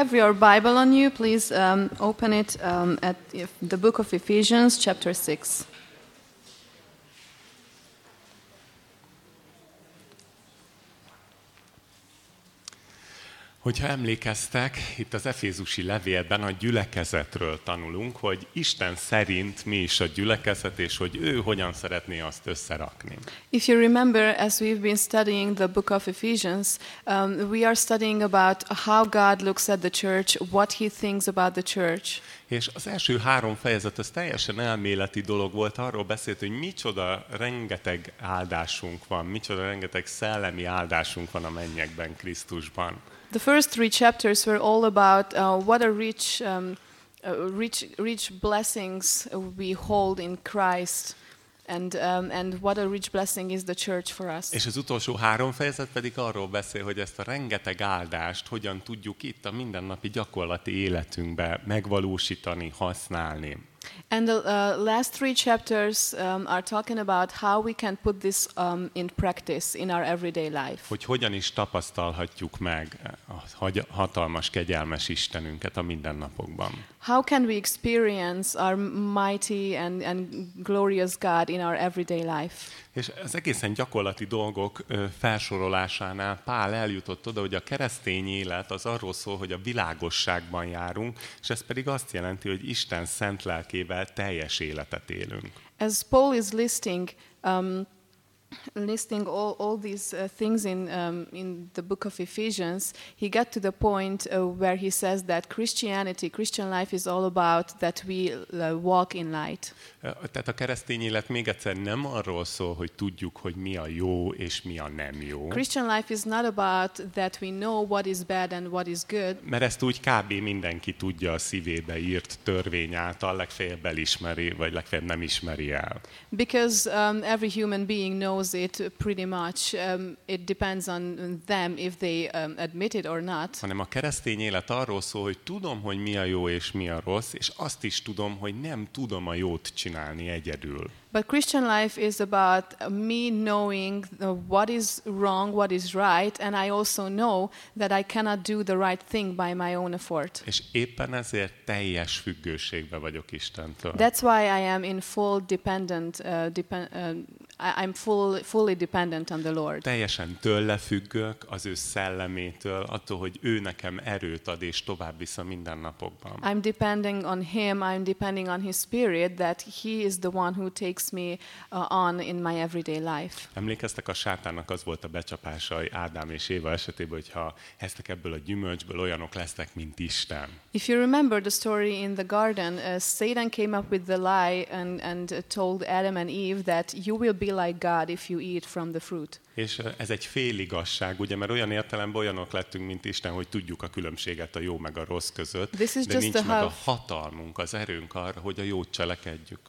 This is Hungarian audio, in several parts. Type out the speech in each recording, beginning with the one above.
have your Bible on you, please um, open it um, at the book of Ephesians, chapter 6. Hogyha emlékeztek, itt az Efézusi levélben a gyülekezetről tanulunk, hogy Isten szerint mi is a gyülekezet, és hogy ő hogyan szeretné azt összerakni. If you remember, as we've been studying the book of Ephesians, um, we are studying about how God looks at the church, what he thinks about the church. És az első három fejezet, az teljesen elméleti dolog volt, arról beszélt, hogy micsoda rengeteg áldásunk van, micsoda rengeteg szellemi áldásunk van a mennyekben, Krisztusban. The first three chapters were all about uh, what a rich, um, uh, rich, rich blessings we hold in Christ, and um, and what a rich blessing is the church for us. És az utolsó három fejezet pedig arról beszél, hogy ezt a rengeteg áldást hogyan tudjuk itt a mindennapi gyakorlati életünkbe megvalósítani, használni. And the uh, last three chapters um, are talking about how we can put this um, in practice in our everyday life. Hogy hogyan is tapasztalhatjuk meg a hatalmas, kegyelmes Istenünket a mindennapokban. How can we experience our mighty and, and glorious God in our everyday life? És az egészen gyakorlati dolgok felsorolásánál Pál eljutott oda, hogy a keresztény élet az arról szól, hogy a világosságban járunk, és ez pedig azt jelenti, hogy Isten szent lelkével teljes életet élünk. As Paul is listing, um, listing all, all these uh, things in, um, in the book of Ephesians, he got to the point uh, where he says that Christianity, Christian life is all about that we uh, walk in light. Tehát a keresztény élet még egyszer nem arról szól, hogy tudjuk, hogy mi a jó és mi a nem jó. Christian life is not about that we know what is bad and what is good, Mert ezt úgy kb. mindenki tudja a szívébe írt törvény által, legfeljebb elismeri, vagy legfeljebb nem ismeri el. because um, every human being knows it pretty much. Um, it depends on them if they um, admit it or not. hanem a keresztény élet arról szól, hogy tudom, hogy mi a jó és mi a rossz, és azt is tudom, hogy nem tudom a jót csinálni egyedül. But Christian life is about me knowing what is wrong, what is right, and I also know that I cannot do the right thing by my own effort. És éppen ezért teljes függőségbe vagyok Istentől. That's why I am in full dependent. Uh, depend, uh, I, I'm full, fully dependent on the Lord. Teljesen tőle függök, az ő szellemétől, attól, hogy ő nekem erőt ad és tovább visz a mindennapokban. I'm depending on Him. I'm depending on His Spirit. That He is the one who takes me uh, on in my everyday life. Emlékeztek, a sátánnak az volt a becsapása Ádám és Éva esetében, hogy ha eztek ebből a gyümölcsből, olyanok lesznek, mint Isten. If you remember the story in the garden, uh, Satan came up with the lie and, and told Adam and Eve that you will be like God if you eat from the fruit. És ez egy féligasság, ugye, mert olyan értelemben olyanok lettünk, mint Isten, hogy tudjuk a különbséget a jó meg a rossz között, This is de just nincs meg a half- hatalmunk, az erőnk arra, hogy a jót cselekedjük.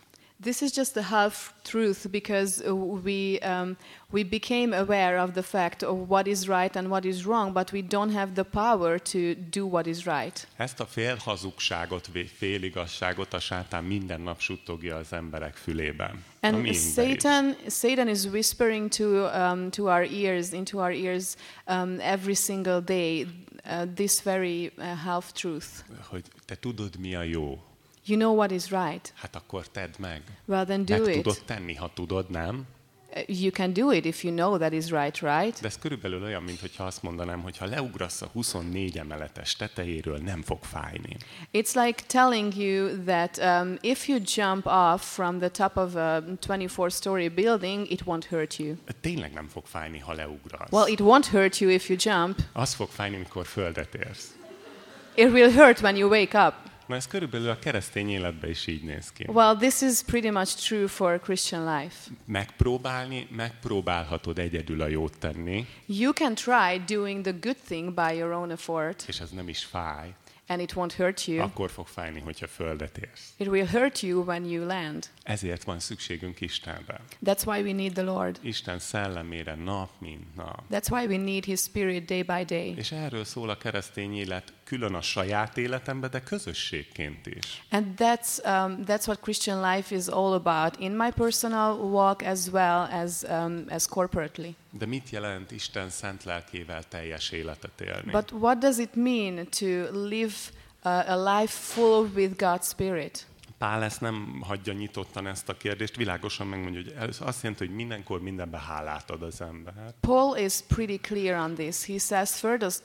This is just the half truth because uh, we, um, we became aware of the fact of what is right and what is wrong, but we don't have the power to do what is right. Ezt a félhazugságot, vé- féligasságot a sátán minden nap suttogja az emberek fülében. And miénkbe is. Satan, Satan is whispering to, um, to our ears, into our ears, um, every single day, uh, this very uh, half truth. Hogy te tudod, mi a jó, You know what is right. hát akkor tedd meg. Well, then do Meg it. tudod tenni, ha tudod, nem? Uh, You can do it if you know that is right, right? De ez körülbelül olyan, mintha azt mondanám, hogy ha leugrasz a 24 emeletes tetejéről, nem fog fájni. It's like telling you that um, if you jump off from the top of a 24-story building, it won't hurt you. Tényleg nem fog fájni, ha leugrasz. Well, it won't hurt you if you jump. Az fog fájni, amikor földet érsz. It will hurt when you wake up. Na ez körülbelül a keresztény életben is így néz ki. Well, this is pretty much true for Christian life. Megpróbálni, megpróbálhatod egyedül a jót tenni, You can try doing the good thing by your own effort, és ez nem is fáj. And it won't hurt you. Akkor fog fájni, hogyha földet érsz. It will hurt you when you land. Ezért van szükségünk Istenre. That's why we need the Lord. Isten szellemére nap, mint nap. That's why we need His Spirit day by day. És erről szól a keresztény élet külön a saját életembe, de közösségként is. And that's, um, that's what Christian life is all about, in my personal walk as well as, um, as corporately. De mit jelent Isten szent lelkével teljes életet élni? But what does it mean to live uh, a life full with God's Spirit? Pál ezt nem hagyja nyitottan ezt a kérdést, világosan megmondja, hogy ez azt jelenti, hogy mindenkor mindenbe hálát ad az ember. Paul is pretty clear on this. He says,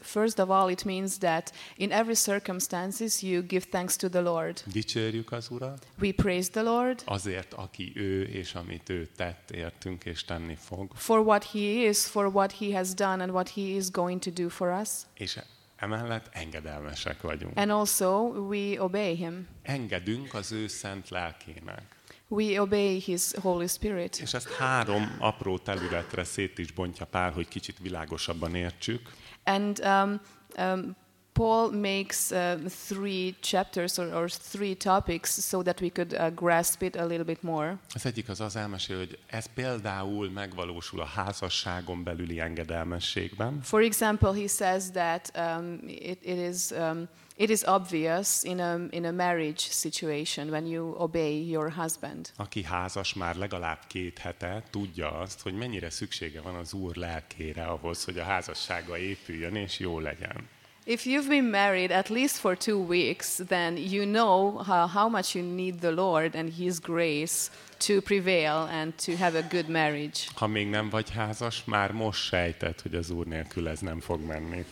first, of all, it means that in every circumstances you give thanks to the Lord. Dicsérjük az Urat We praise the Lord azért, aki ő és amit ő tett, értünk és tenni fog. for what he is, for what he has done, and what he is going to do for us. És emellett engedelmesek vagyunk. And also, we obey him. Engedünk az ő szent lelkének. We obey his Holy Spirit. És ezt három apró területre szét is bontja Pál, hogy kicsit világosabban értsük. And um, um, Paul makes uh, three chapters or, or three topics so that we could uh, grasp it a little bit more. Az egyik az az elmesél, hogy ez például megvalósul a házasságon belüli engedelmességben. For example, he says that um, it, it is um, it is obvious in a in a marriage situation when you obey your husband. Aki házas már legalább két hete, tudja azt, hogy mennyire szüksége van az Úr lelkére ahhoz, hogy a házassága épüljön és jó legyen. If you've been married at least for two weeks, then you know how, how much you need the Lord and His grace to prevail and to have a good marriage. Ha még nem vagy házas, már most sejted, hogy az Úr nélkül ez nem fog menni.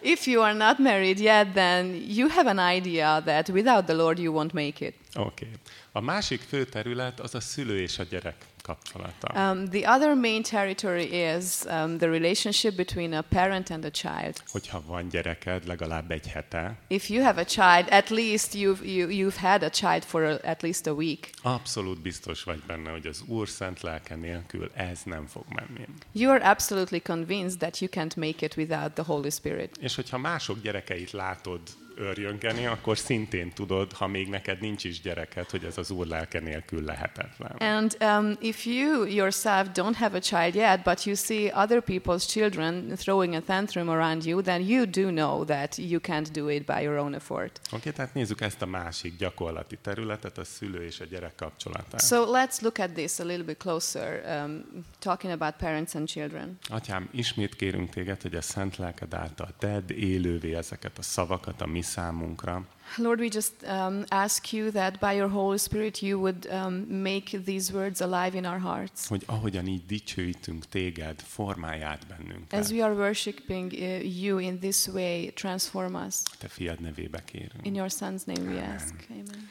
If you are not married yet, then you have an idea that without the Lord you won't make it. Oké. Okay. A másik fő terület az a szülő és a gyerek kapcsolata. Um, the other main territory is um, the relationship between a parent and a child. Hogyha van gyereked legalább egy hete, If you have a child, at least you've, you, you've had a child for a, at least a week. abszolút biztos vagy benne, hogy az Úr szent lelke nélkül ez nem fog menni. You are absolutely convinced that you can't make it without the Holy Spirit. És hogyha mások gyerekeit látod örjöngeni, akkor szintén tudod, ha még neked nincs is gyereked, hogy ez az Úr lelke nélkül lehetetlen. And um, if you yourself don't have a child yet, but you see other people's children throwing a tantrum around you, then you do know that you can't do it by your own effort. Oké, okay, tehát nézzük ezt a másik gyakorlati területet, a szülő és a gyerek kapcsolatát. So let's look at this a little bit closer, um, talking about parents and children. Atyám, ismét kérünk téged, hogy a szent lelked által tedd élővé ezeket a szavakat a mi számunkra. Lord, we just um, ask you that by your Holy Spirit you would um, make these words alive in our hearts. Hogy ahogyan így dicsőítünk téged, formálj át bennünket. As we are worshiping uh, you in this way, transform us. Te fiad nevébe kérünk. In your Son's name we ask. Amen.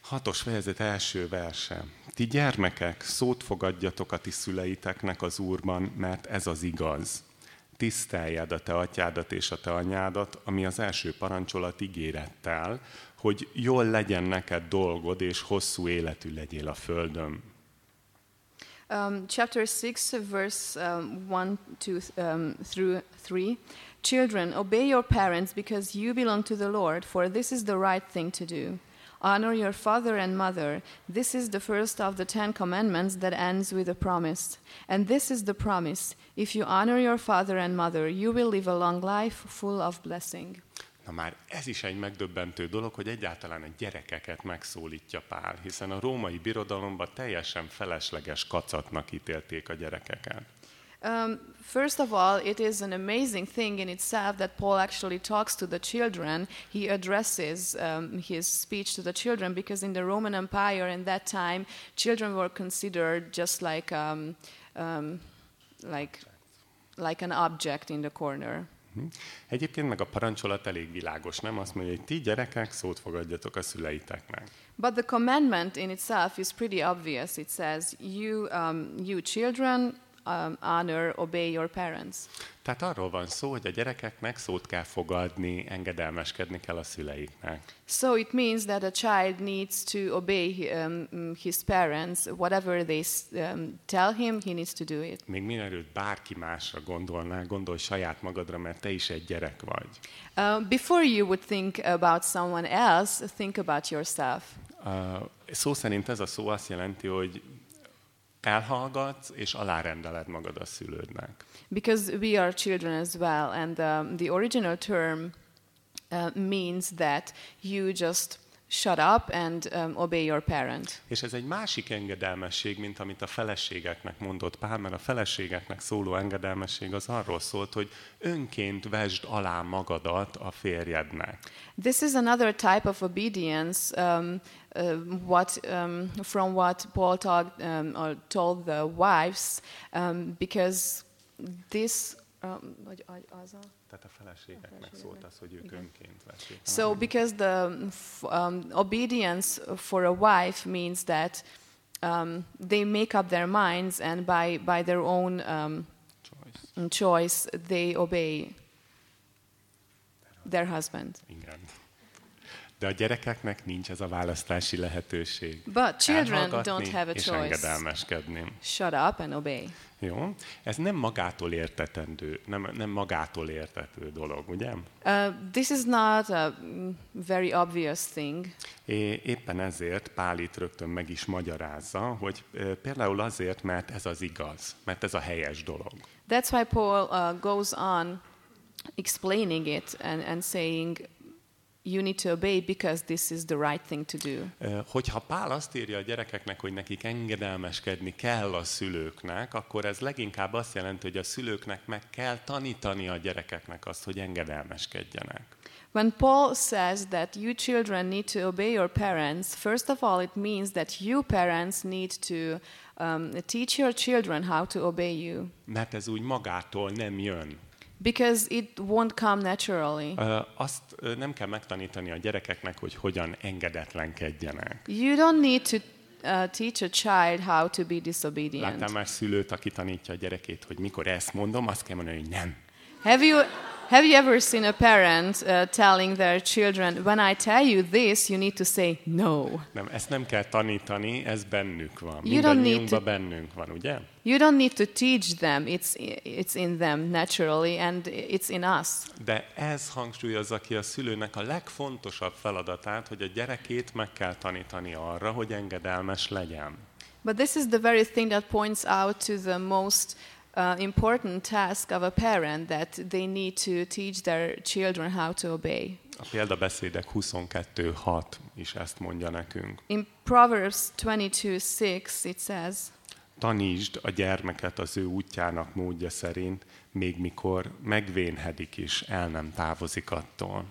Hatos fejezet első verse. Ti gyermekek, szót fogadjatok a ti szüleiteknek az Úrban, mert ez az igaz. Tiszteljed a te atyádat és a te anyádat, ami az első parancsolat ígérettel, hogy jól legyen neked dolgod, és hosszú életű legyél a földön. Um, chapter 6, verse um, 1 two, um, through 3. Children, obey your parents because you belong to the Lord, for this is the right thing to do. Honor your father and mother. This is the first of the Ten Commandments that ends with a promise. And this is the promise if you honor your father and mother, you will live a long life full of blessing. Na már ez is egy megdöbbentő dolog, hogy egyáltalán a gyerekeket megszólítja Pál, hiszen a római birodalomban teljesen felesleges kacatnak ítélték a gyerekeket. Um, first of all, it is an amazing thing in itself that Paul actually talks to the children. He addresses um, his speech to the children because in the Roman Empire in that time, children were considered just like, um, um, like, like an object in the corner. Hm? Egyébként meg a parancsolat elég világos, nem? Azt mondja, hogy ti gyerekek szót fogadjatok a szüleiteknek. But the commandment in itself is pretty obvious. It says, "You, um, you children, um, honor, obey your parents." Tehát arról van szó, hogy a gyerekeknek szót kell fogadni, engedelmeskedni kell a szüleiknek. So it means that a child needs to obey um, his parents. Whatever they um, tell him, he needs to do it. Még mielőtt bárki másra gondolnál, gondolj saját magadra, mert te is egy gyerek vagy. Uh, before you would think about someone else, think about yourself. Uh, szó szerint ez a szó azt jelenti, hogy elhallgatsz és alárendeled magad a szülődnek. Because we are children as well, and um, the original term uh, means that you just shut up and um, obey your parent. És ez egy másik engedelmesség, mint amit a feleségeknek mondott Pál, mert a feleségeknek szóló engedelmesség az arról szólt, hogy önként vesd alá magadat a férjednek. This is another type of obedience. Um, uh, what um, from what Paul talked um, or told the wives, um, because this. Um, vagy az a- Tehát a feleségeknek szólt az, hogy ők önként vessék. So, because the um, obedience for a wife means that um, they make up their minds, and by, by their own um, Choice. choice, they obey their husband. Igen. De a gyerekeknek nincs ez a választási lehetőség. But children don't have a és choice. engedelmeskedni. Shut up and obey. Jó? Ez nem magától értetendő, nem, nem magától értető dolog, ugye? Uh, this is not a mm, very obvious thing. É, éppen ezért Pál itt rögtön meg is magyarázza, hogy ö, például azért, mert ez az igaz, mert ez a helyes dolog. That's why Paul uh, goes on explaining it and, and saying, you need to obey because this is the right thing to do. Hogyha Pál azt írja a gyerekeknek, hogy nekik engedelmeskedni kell a szülőknek, akkor ez leginkább azt jelenti, hogy a szülőknek meg kell tanítani a gyerekeknek azt, hogy engedelmeskedjenek. When Paul says that you children need to obey your parents, first of all, it means that you parents need to um, teach your children how to obey you Mert ez úgy magától nem jön. Because it won't come naturally. Ö, Azt ö, nem kell megtanítani a gyerekeknek, hogy hogyan engedetlenkedjenek. You don't need to uh, teach a child how to be disobedient. Láttál már szülőt, aki tanítja a gyerekét, hogy mikor ezt mondom, azt kell mondani, hogy nem. Have you have you ever seen a parent uh, telling their children, "When I tell you this, you need to say no"? Nem, ezt nem kell tanítani, ez bennük van. You don't need to- bennünk van, ugye? You don't need to teach them; it's it's in them naturally, and it's in us. De ez hangsúlyozza ki a szülőnek a legfontosabb feladatát, hogy a gyerekét meg kell tanítani arra, hogy engedelmes legyen. But this is the very thing that points out to the most uh, important task of a parent that they need to teach their children how to obey. A példabeszédek 22.6 is ezt mondja nekünk. In Proverbs 22:6 it says, Tanítsd a gyermeket az ő útjának módja szerint, még mikor megvénhedik is, el nem távozik attól.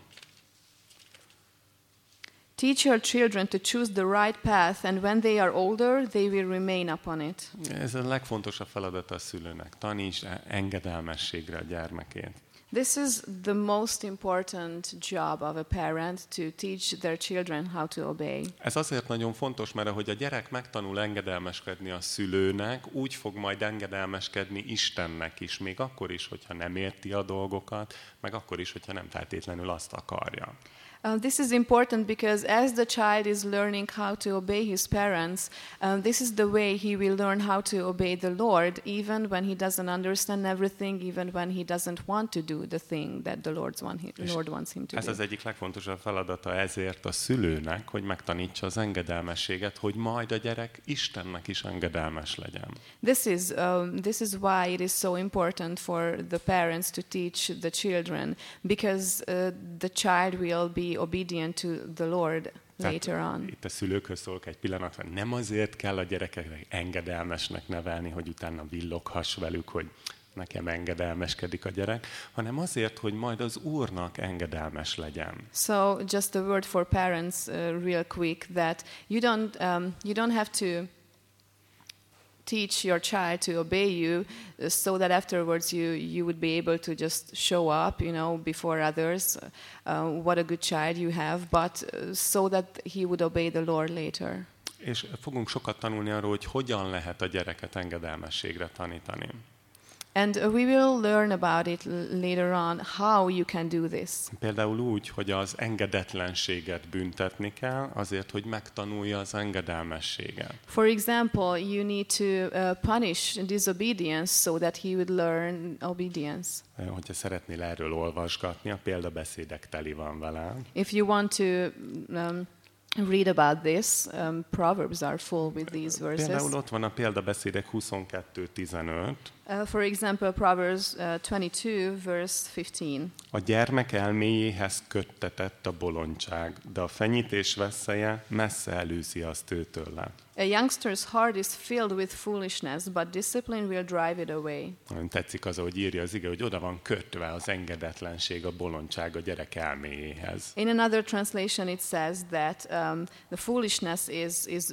Teach your children to choose the right path, and when they are older, they will remain upon it. Ez a legfontosabb feladata a szülőnek. Tanítsd engedelmességre a gyermekét. This is the most important job of a parent to teach their children how to obey. Ez azért nagyon fontos, mert ahogy a gyerek megtanul engedelmeskedni a szülőnek, úgy fog majd engedelmeskedni Istennek is, még akkor is, hogyha nem érti a dolgokat, meg akkor is, hogyha nem feltétlenül azt akarja. Uh, this is important because as the child is learning how to obey his parents, um, this is the way he will learn how to obey the Lord, even when he doesn't understand everything, even when he doesn't want to do the thing that the Lord's want hi- Lord wants him to Ez do. az egyik legfontosabb feladata ezért a szülőnek, hogy megtanítsa az engedelmességet, hogy majd a gyerek Istennek is engedelmes legyen. This is, um, this is why it is so important for the parents to teach the children, because uh, the child will be obedient to the Lord later on. Itt a szülőkhöz szólok egy pillanatra, nem azért kell a gyerekeknek engedelmesnek nevelni, hogy utána villoghass velük, hogy nekem engedelmeskedik a gyerek, hanem azért, hogy majd az Úrnak engedelmes legyen. So, just a word for parents, uh, real quick, that you don't um, you don't have to teach your child to obey you, uh, so that afterwards you you would be able to just show up, you know, before others, uh, what a good child you have, but uh, so that he would obey the Lord later. És fogunk sokat tanulni arról, hogy hogyan lehet a gyereket engedelmességre tanítani. And uh, we will learn about it later on how you can do this. Például úgy, hogy az engedetlenséget büntetni kell, azért, hogy megtanulja az engedelmességet. For example, you need to uh, punish disobedience so that he would learn obedience. Hogyha szeretnél erről olvasgatni, a példabeszédek teli van vele. If you want to um, read about this, um, Proverbs are full with these verses. Például ott van a példabeszédek 22.15. Uh, for example, Proverbs uh, 22, verse 15. A gyermek elméjéhez köttetett a bolondság, de a fenyítés veszélye messze előzi azt őtőle. A youngster's heart is filled with foolishness, but discipline will drive it away. Nagyon tetszik az, ahogy írja az ige, hogy oda van kötve az engedetlenség, a bolondság a gyerek elméjéhez. In another translation, it says that um, the foolishness is, is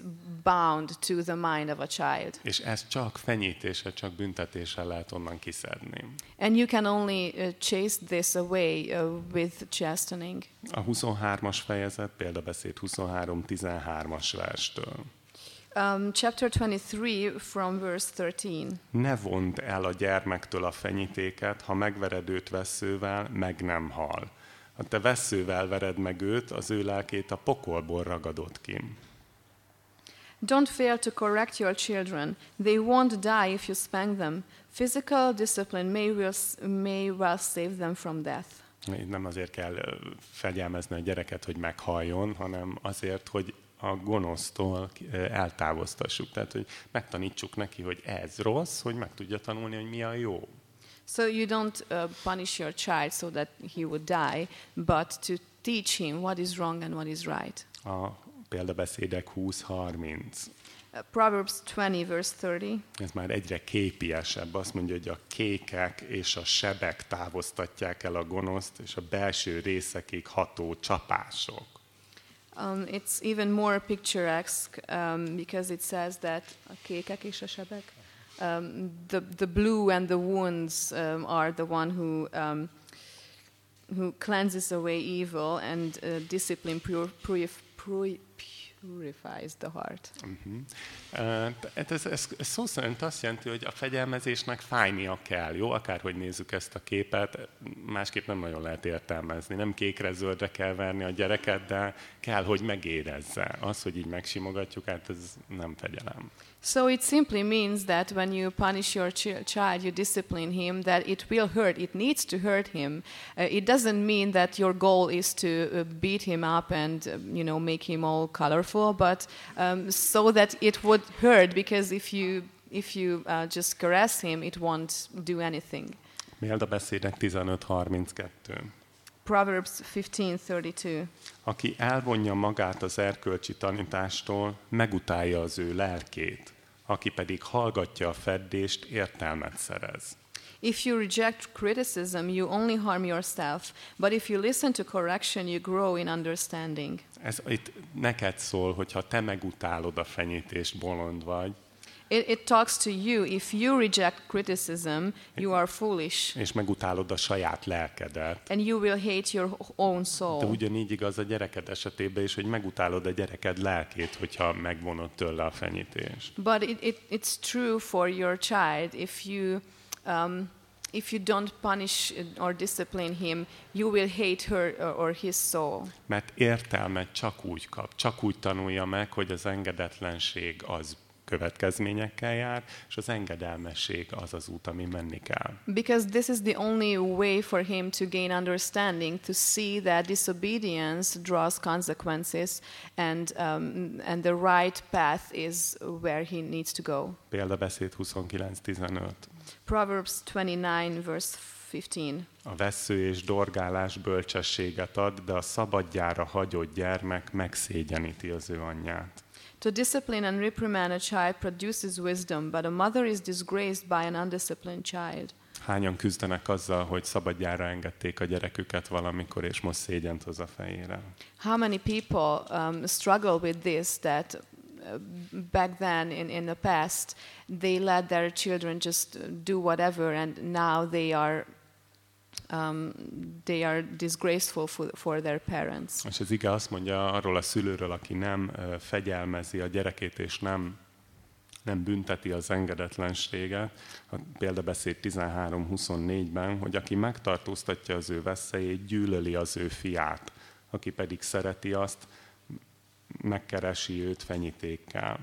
bound to the mind of a child. És ez csak fenyítése, csak büntetéssel lehet onnan kiszedni. And you can only uh, chase this away uh, with chastening. A 23-as fejezet, példabeszéd 23-13-as verstől. Um, chapter 23, from verse 13. Ne vond el a gyermektől a fenyítéket, ha megvered őt veszővel, meg nem hal. Ha te veszővel vered meg őt, az ő lelkét a pokolból ragadott ki. Don't fail to correct your children. They won't die if you spank them. Physical discipline may well, may well save them from death. Nem azért kell fegyelmezni a gyereket, hogy meghalljon, hanem azért, hogy a gonosztól eltávoztassuk. Tehát, hogy megtanítsuk neki, hogy ez rossz, hogy meg tudja tanulni, hogy mi a jó. So you don't uh, punish your child so that he would die, but to teach him what is wrong and what is right. A példabeszédek 20-30. Uh, Proverbs 20, verse 30. Ez már egyre képiesebb. Azt mondja, hogy a kékek és a sebek távoztatják el a gonoszt, és a belső részekig ható csapások. Um, it's even more picturesque um, because it says that a kékek és a sebek. Um, the, the blue and the wounds um, are the one who, um, who cleanses away evil and uh, discipline pur- purif- puri- purifies the heart. Uh-huh. Uh, ez, ez, ez szó szerint azt jelenti, hogy a fegyelmezésnek fájnia kell, jó? Akárhogy nézzük ezt a képet, másképp nem nagyon lehet értelmezni. Nem kékre-zöldre kell verni a gyereket, de kell, hogy megérezze. Az, hogy így megsimogatjuk, hát ez nem fegyelem. So it simply means that when you punish your chi- child, you discipline him, that it will hurt. It needs to hurt him. Uh, it doesn't mean that your goal is to uh, beat him up and um, you know make him all colorful, but um, so that it would hurt. Because if you if you uh, just caress him, it won't do anything. Példabeszédek 15.32. Proverbs 15:32. Aki elvonja magát az erkölcsi tanítástól, megutálja az ő lelkét. Aki pedig hallgatja a feddést, értelmet szerez. If you reject criticism, you only harm yourself. But if you listen to correction, you grow in understanding. Ez itt neked szól, hogyha te megutálod a fenyítést, bolond vagy, It, it talks to you. If you reject criticism, you are foolish, és megutálod a saját lelkedet. and you will hate your own De soul. ugyanígy igaz a gyereked esetében is, hogy megutálod a gyereked lelkét, hogyha megvonod tőle a fenyítést. But it, it, it's true for your child. If you um, if you don't punish or discipline him, you will hate her or, or his soul. Mert értelmet csak úgy kap, csak úgy tanulja meg, hogy az engedetlenség az következményekkel jár, és az engedelmesség az az út, ami menni kell. Because this is the only way for him to gain understanding, to see that disobedience draws consequences, and um, and the right path is where he needs to go. Példabeszéd 29.15. Proverbs 29, verse 15. A vesző és dorgálás bölcsességet ad, de a szabadjára hagyott gyermek megszégyeníti az ő anyját. To discipline and reprimand a child produces wisdom, but a mother is disgraced by an undisciplined child. Hányan küzdenek azzal, hogy szabadjára engedték a gyereküket valamikor, és most szégyent hoz a fejére. How many people um, struggle with this that uh, back then in, in the past they let their children just do whatever and now they are um, they are disgraceful for, for their parents. És az ige azt mondja arról a szülőről, aki nem ö, fegyelmezi a gyerekét, és nem, nem bünteti az engedetlenséget, a példabeszéd 13-24-ben, hogy aki megtartóztatja az ő veszélyét, gyűlöli az ő fiát, aki pedig szereti azt, megkeresi őt fenyítékkel.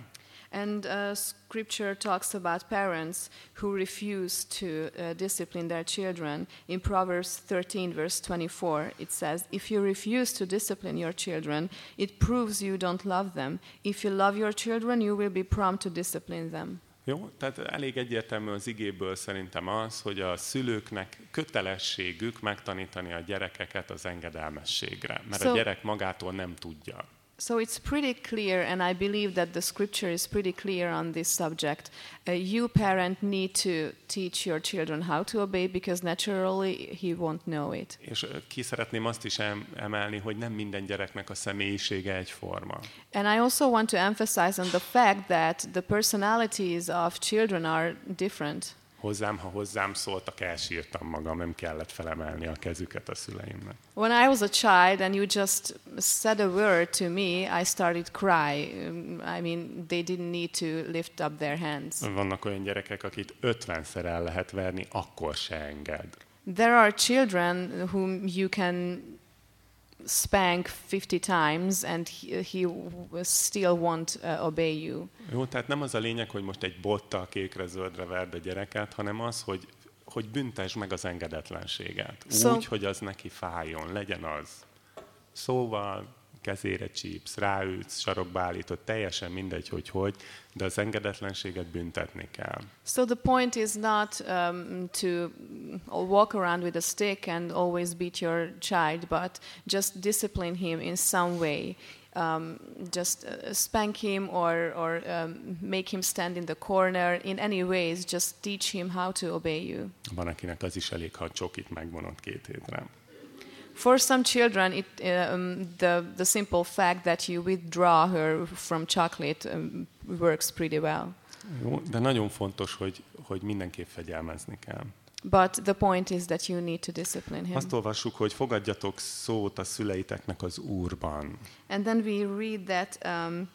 And uh, scripture talks about parents who refuse to uh, discipline their children. In Proverbs 13, verse 24, it says, If you refuse to discipline your children, it proves you don't love them. If you love your children, you will be prompt to discipline them. Jó? Tehát elég egyértelmű az igéből szerintem az, hogy a szülőknek kötelességük megtanítani a gyerekeket az engedelmességre, mert so, a gyerek magától nem tudja. So it's pretty clear, and I believe that the scripture is pretty clear on this subject. Uh, you, parent, need to teach your children how to obey because naturally he won't know it. És ki szeretném azt is emelni, hogy nem minden gyereknek a személyisége egyforma. And I also want to emphasize on the fact that the personalities of children are different hozzám, ha hozzám szóltak, elsírtam magam, nem kellett felemelni a kezüket a szüleimnek. When I was a child and you just said a word to me, I started cry. I mean, they didn't need to lift up their hands. Vannak olyan gyerekek, akit ötvenszer el lehet verni, akkor se enged. There are children whom you can spank 50 times and he, he still won't uh, obey you. Jó, tehát nem az a lényeg, hogy most egy bottal kékre-zöldre verd a gyereket, hanem az, hogy hogy büntesd meg az engedetlenséget. So, Úgy, hogy az neki fájjon, legyen az. Szóval kezére csípsz, ráütsz, sarokba állítod, teljesen mindegy, hogy hogy, de az engedetlenséget büntetni kell. So the point is not um, to walk around with a stick and always beat your child, but just discipline him in some way. Um, just uh, spank him or, or um, make him stand in the corner. In any ways, just teach him how to obey you. Van, akinek az is elég, ha csokit megvonott két hétre. For some children, it, um, the, the simple fact that you withdraw her from chocolate um, works pretty well. Jó, de nagyon fontos, hogy, hogy mindenképp fegyelmezni kell. But the point is that you need to discipline him. Azt olvassuk, hogy fogadjatok szót a szüleiteknek az Úrban. And then we read that um,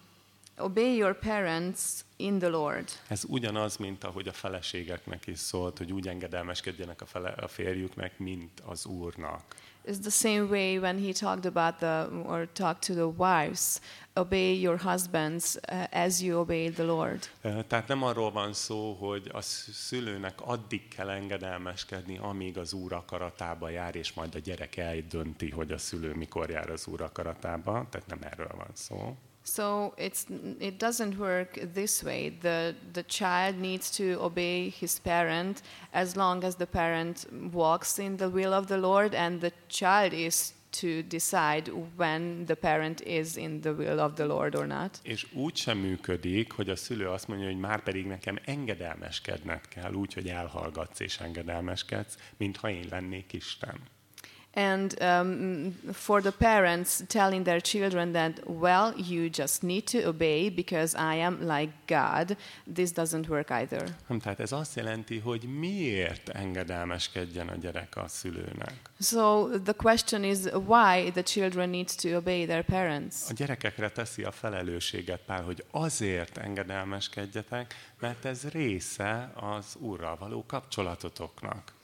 obey your parents in the Lord. Ez ugyanaz, mint ahogy a feleségeknek is szólt, hogy úgy engedelmeskedjenek a, fele, a férjüknek, mint az Úrnak. It's the same way when he talked about the or talked to the wives, obey your husbands uh, as you obey the Lord. Tehát nem arról van szó, hogy a szülőnek addig kell engedelmeskedni, amíg az Úr akaratába jár, és majd a gyerek eldönti, hogy a szülő mikor jár az Úr akaratába. Tehát nem erről van szó. So it's, it doesn't work this way. The, the child needs to obey his parent as long as the parent walks in the will of the Lord, and the child is to decide when the parent is in the will of the Lord or not. És úgy sem működik, hogy a szülő azt mondja, hogy már pedig nekem engedelmeskedned kell, úgy, hogy elhallgatsz és engedelmeskedsz, mintha én lennék Isten. And um, for the parents telling their children that well you just need to obey because I am like God this doesn't work either. Tehát ez azt jelenti, hogy miért engedelmeskedjen a gyerek a szülőnek. So the question is why the children need to obey their parents. A gyerekekre teszi a felelősséget Pál, hogy azért engedelmeskedjetek, mert ez része az Úrral való kapcsolatotoknak.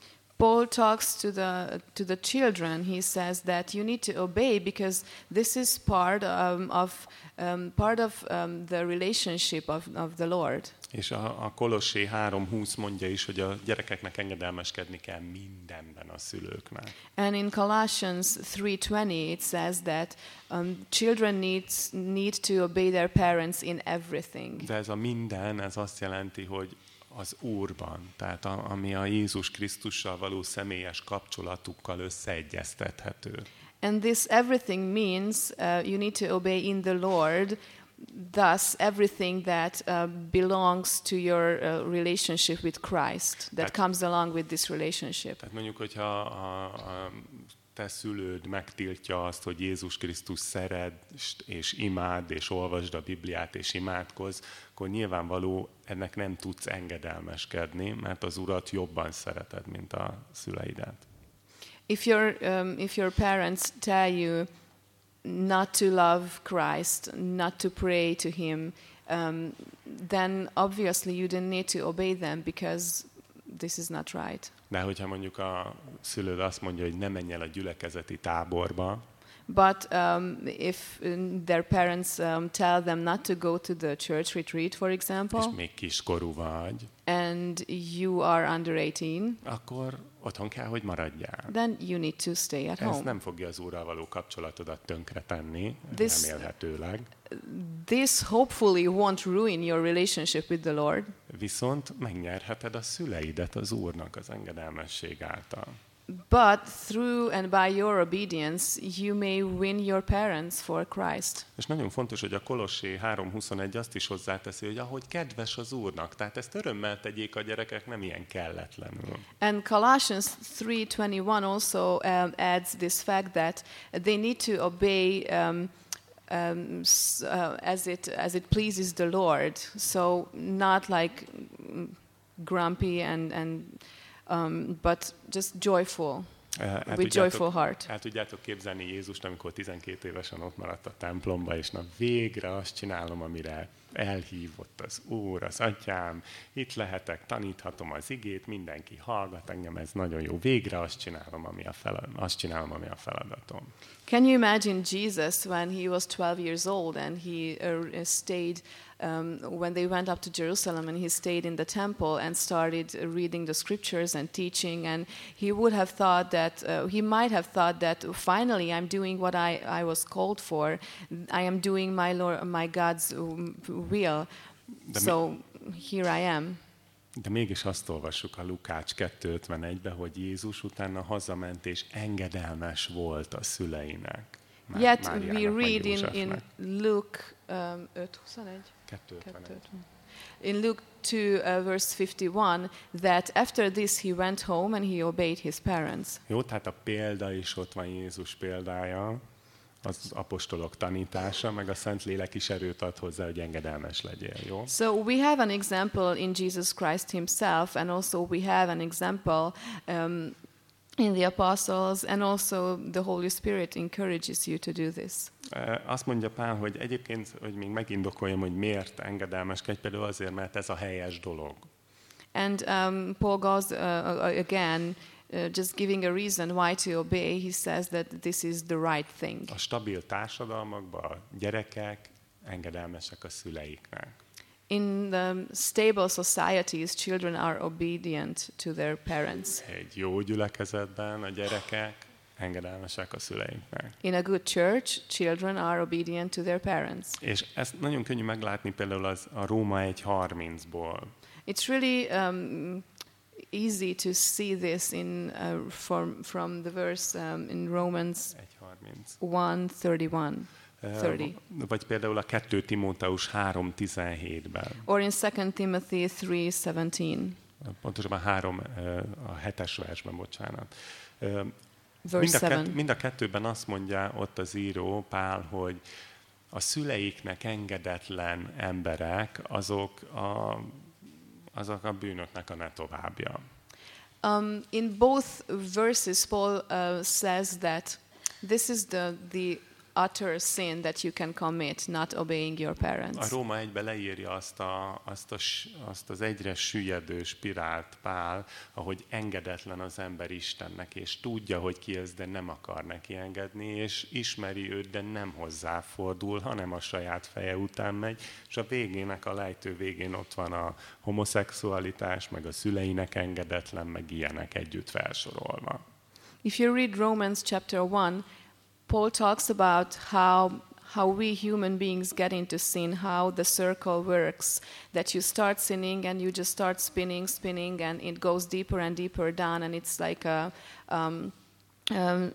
Paul talks to the to the children. He says that you need to obey because this is part um, of um, part of um, the relationship of, of the Lord. És a, a Kolossé 3.20 mondja is, hogy a gyerekeknek engedelmeskedni kell mindenben a szülőknek. And in Colossians 3.20 it says that um, children needs, need to obey their parents in everything. De ez a minden, ez azt jelenti, hogy az Úrban, tehát a, ami a Jézus Krisztussal való személyes kapcsolatukkal összeegyeztethető. And this everything means uh, you need to obey in the Lord, thus everything that uh, belongs to your uh, relationship with Christ, that tehát, comes along with this relationship. Tehát mondjuk, hogyha a, a te szülőd megtiltja azt, hogy Jézus Krisztus szeret és imád, és olvasd a Bibliát, és imádkozz, akkor nyilvánvaló ennek nem tudsz engedelmeskedni, mert az Urat jobban szereted, mint a szüleidet. If your, um, if your parents tell you not to love Christ, not to pray to Him, um, then obviously you don't need to obey them because this is not right. De hogyha mondjuk a szülőd azt mondja, hogy ne menj el a gyülekezeti táborba, But um, if um, their parents um, tell them not to go to the church retreat, for example, és még kiskorú vagy, and you are under 18, akkor otthon kell, hogy maradjál. Then you need to stay at Ez home. nem fogja az Úrral való kapcsolatodat tönkretenni, This, remélhetőleg. This hopefully won't ruin your relationship with the Lord. Viszont megnyerheted a szüleidet az Úrnak az engedelmesség által. But through and by your obedience, you may win your parents for Christ. És nagyon fontos, hogy a Kolossé 3.21 azt is hozzáteszi, hogy ahogy kedves az Úrnak. Tehát ezt örömmel tegyék a gyerekek, nem ilyen kelletlenül. And Colossians 3:21 also um, adds this fact that they need to obey um, um, uh, as it as it pleases the Lord. So not like mm, grumpy and and um, but just joyful El with tudjátok- joyful heart. El tudjátok képzelni Jézust, amikor 12 évesen ott maradt a templomba, és na végre azt csinálom, amire elhívott az Úr, az Atyám, itt lehetek, taníthatom az igét, mindenki hallgat engem, ez nagyon jó. Végre azt csinálom, ami a, felad, azt csinálom, ami a feladatom. Can you imagine Jesus when he was 12 years old and he uh, stayed, um, when they went up to Jerusalem and he stayed in the temple and started reading the scriptures and teaching? And he would have thought that, uh, he might have thought that finally I'm doing what I, I was called for. I am doing my, Lord, my God's um, will. De So here I am. De mégis azt olvassuk a Lukács 2.51-be, hogy Jézus utána hazament, és engedelmes volt a szüleinek. Má- Yet we Máriának, meg read in, in Luke um, 5:21. 2.51. In Luke 2, uh, verse 51, that after this he went home and he obeyed his parents. Jó, tehát a példa is ott van Jézus példája, az apostolok tanítása, meg a Szentlélek is erőt ad hozzá, hogy engedelmes legyél, jó? So we have an example in Jesus Christ himself, and also we have an example um, in the apostles, and also the Holy Spirit encourages you to do this. Azt mondja Pál, hogy egyébként, hogy még megindokoljam, hogy miért engedelmeskedj, például azért, mert ez a helyes dolog. And um, Paul goes uh, uh, again, uh, just giving a reason why to obey. He says that this is the right thing. A stabil társadalmakban a gyerekek engedelmesek a szüleiknek. In the stable societies, children are obedient to their parents. Egy jó gyülekezetben a gyerekek engedelmesek a szüleiknek. In a good church, children are obedient to their parents. És ezt nagyon könnyű meglátni például az, a Róma 1.30-ból. It's really um, easy to see this in uh, from from the verse um, in Romans 1.30. 1:31, Eh, 30. Vagy például a 2 Timóteus 3.17-ben. or in 2 Timothy 3:17, Pontosabban három, eh, a hetes versben, bocsánat. Mind a, 7. kett, mind a kettőben azt mondja ott az író, Pál, hogy a szüleiknek engedetlen emberek, azok a, azok a bűnöknek a ne továbbja. Um, in both verses, Paul uh, says that this is the the utter sin that you can commit, not obeying your A parents. Róma egybe leírja azt, a, azt, a, azt az egyre süllyedő spirált Pál, ahogy engedetlen az ember Istennek, és tudja, hogy ki ez, de nem akar neki engedni, és ismeri őt, de nem hozzáfordul, hanem a saját feje után megy, és a végének, a lejtő végén ott van a homoszexualitás, meg a szüleinek engedetlen, meg ilyenek együtt felsorolva. If you read Romans chapter 1, Paul talks about how how we human beings get into sin, how the circle works, that you start sinning and you just start spinning, spinning, and it goes deeper and deeper down, and it's like a um, um,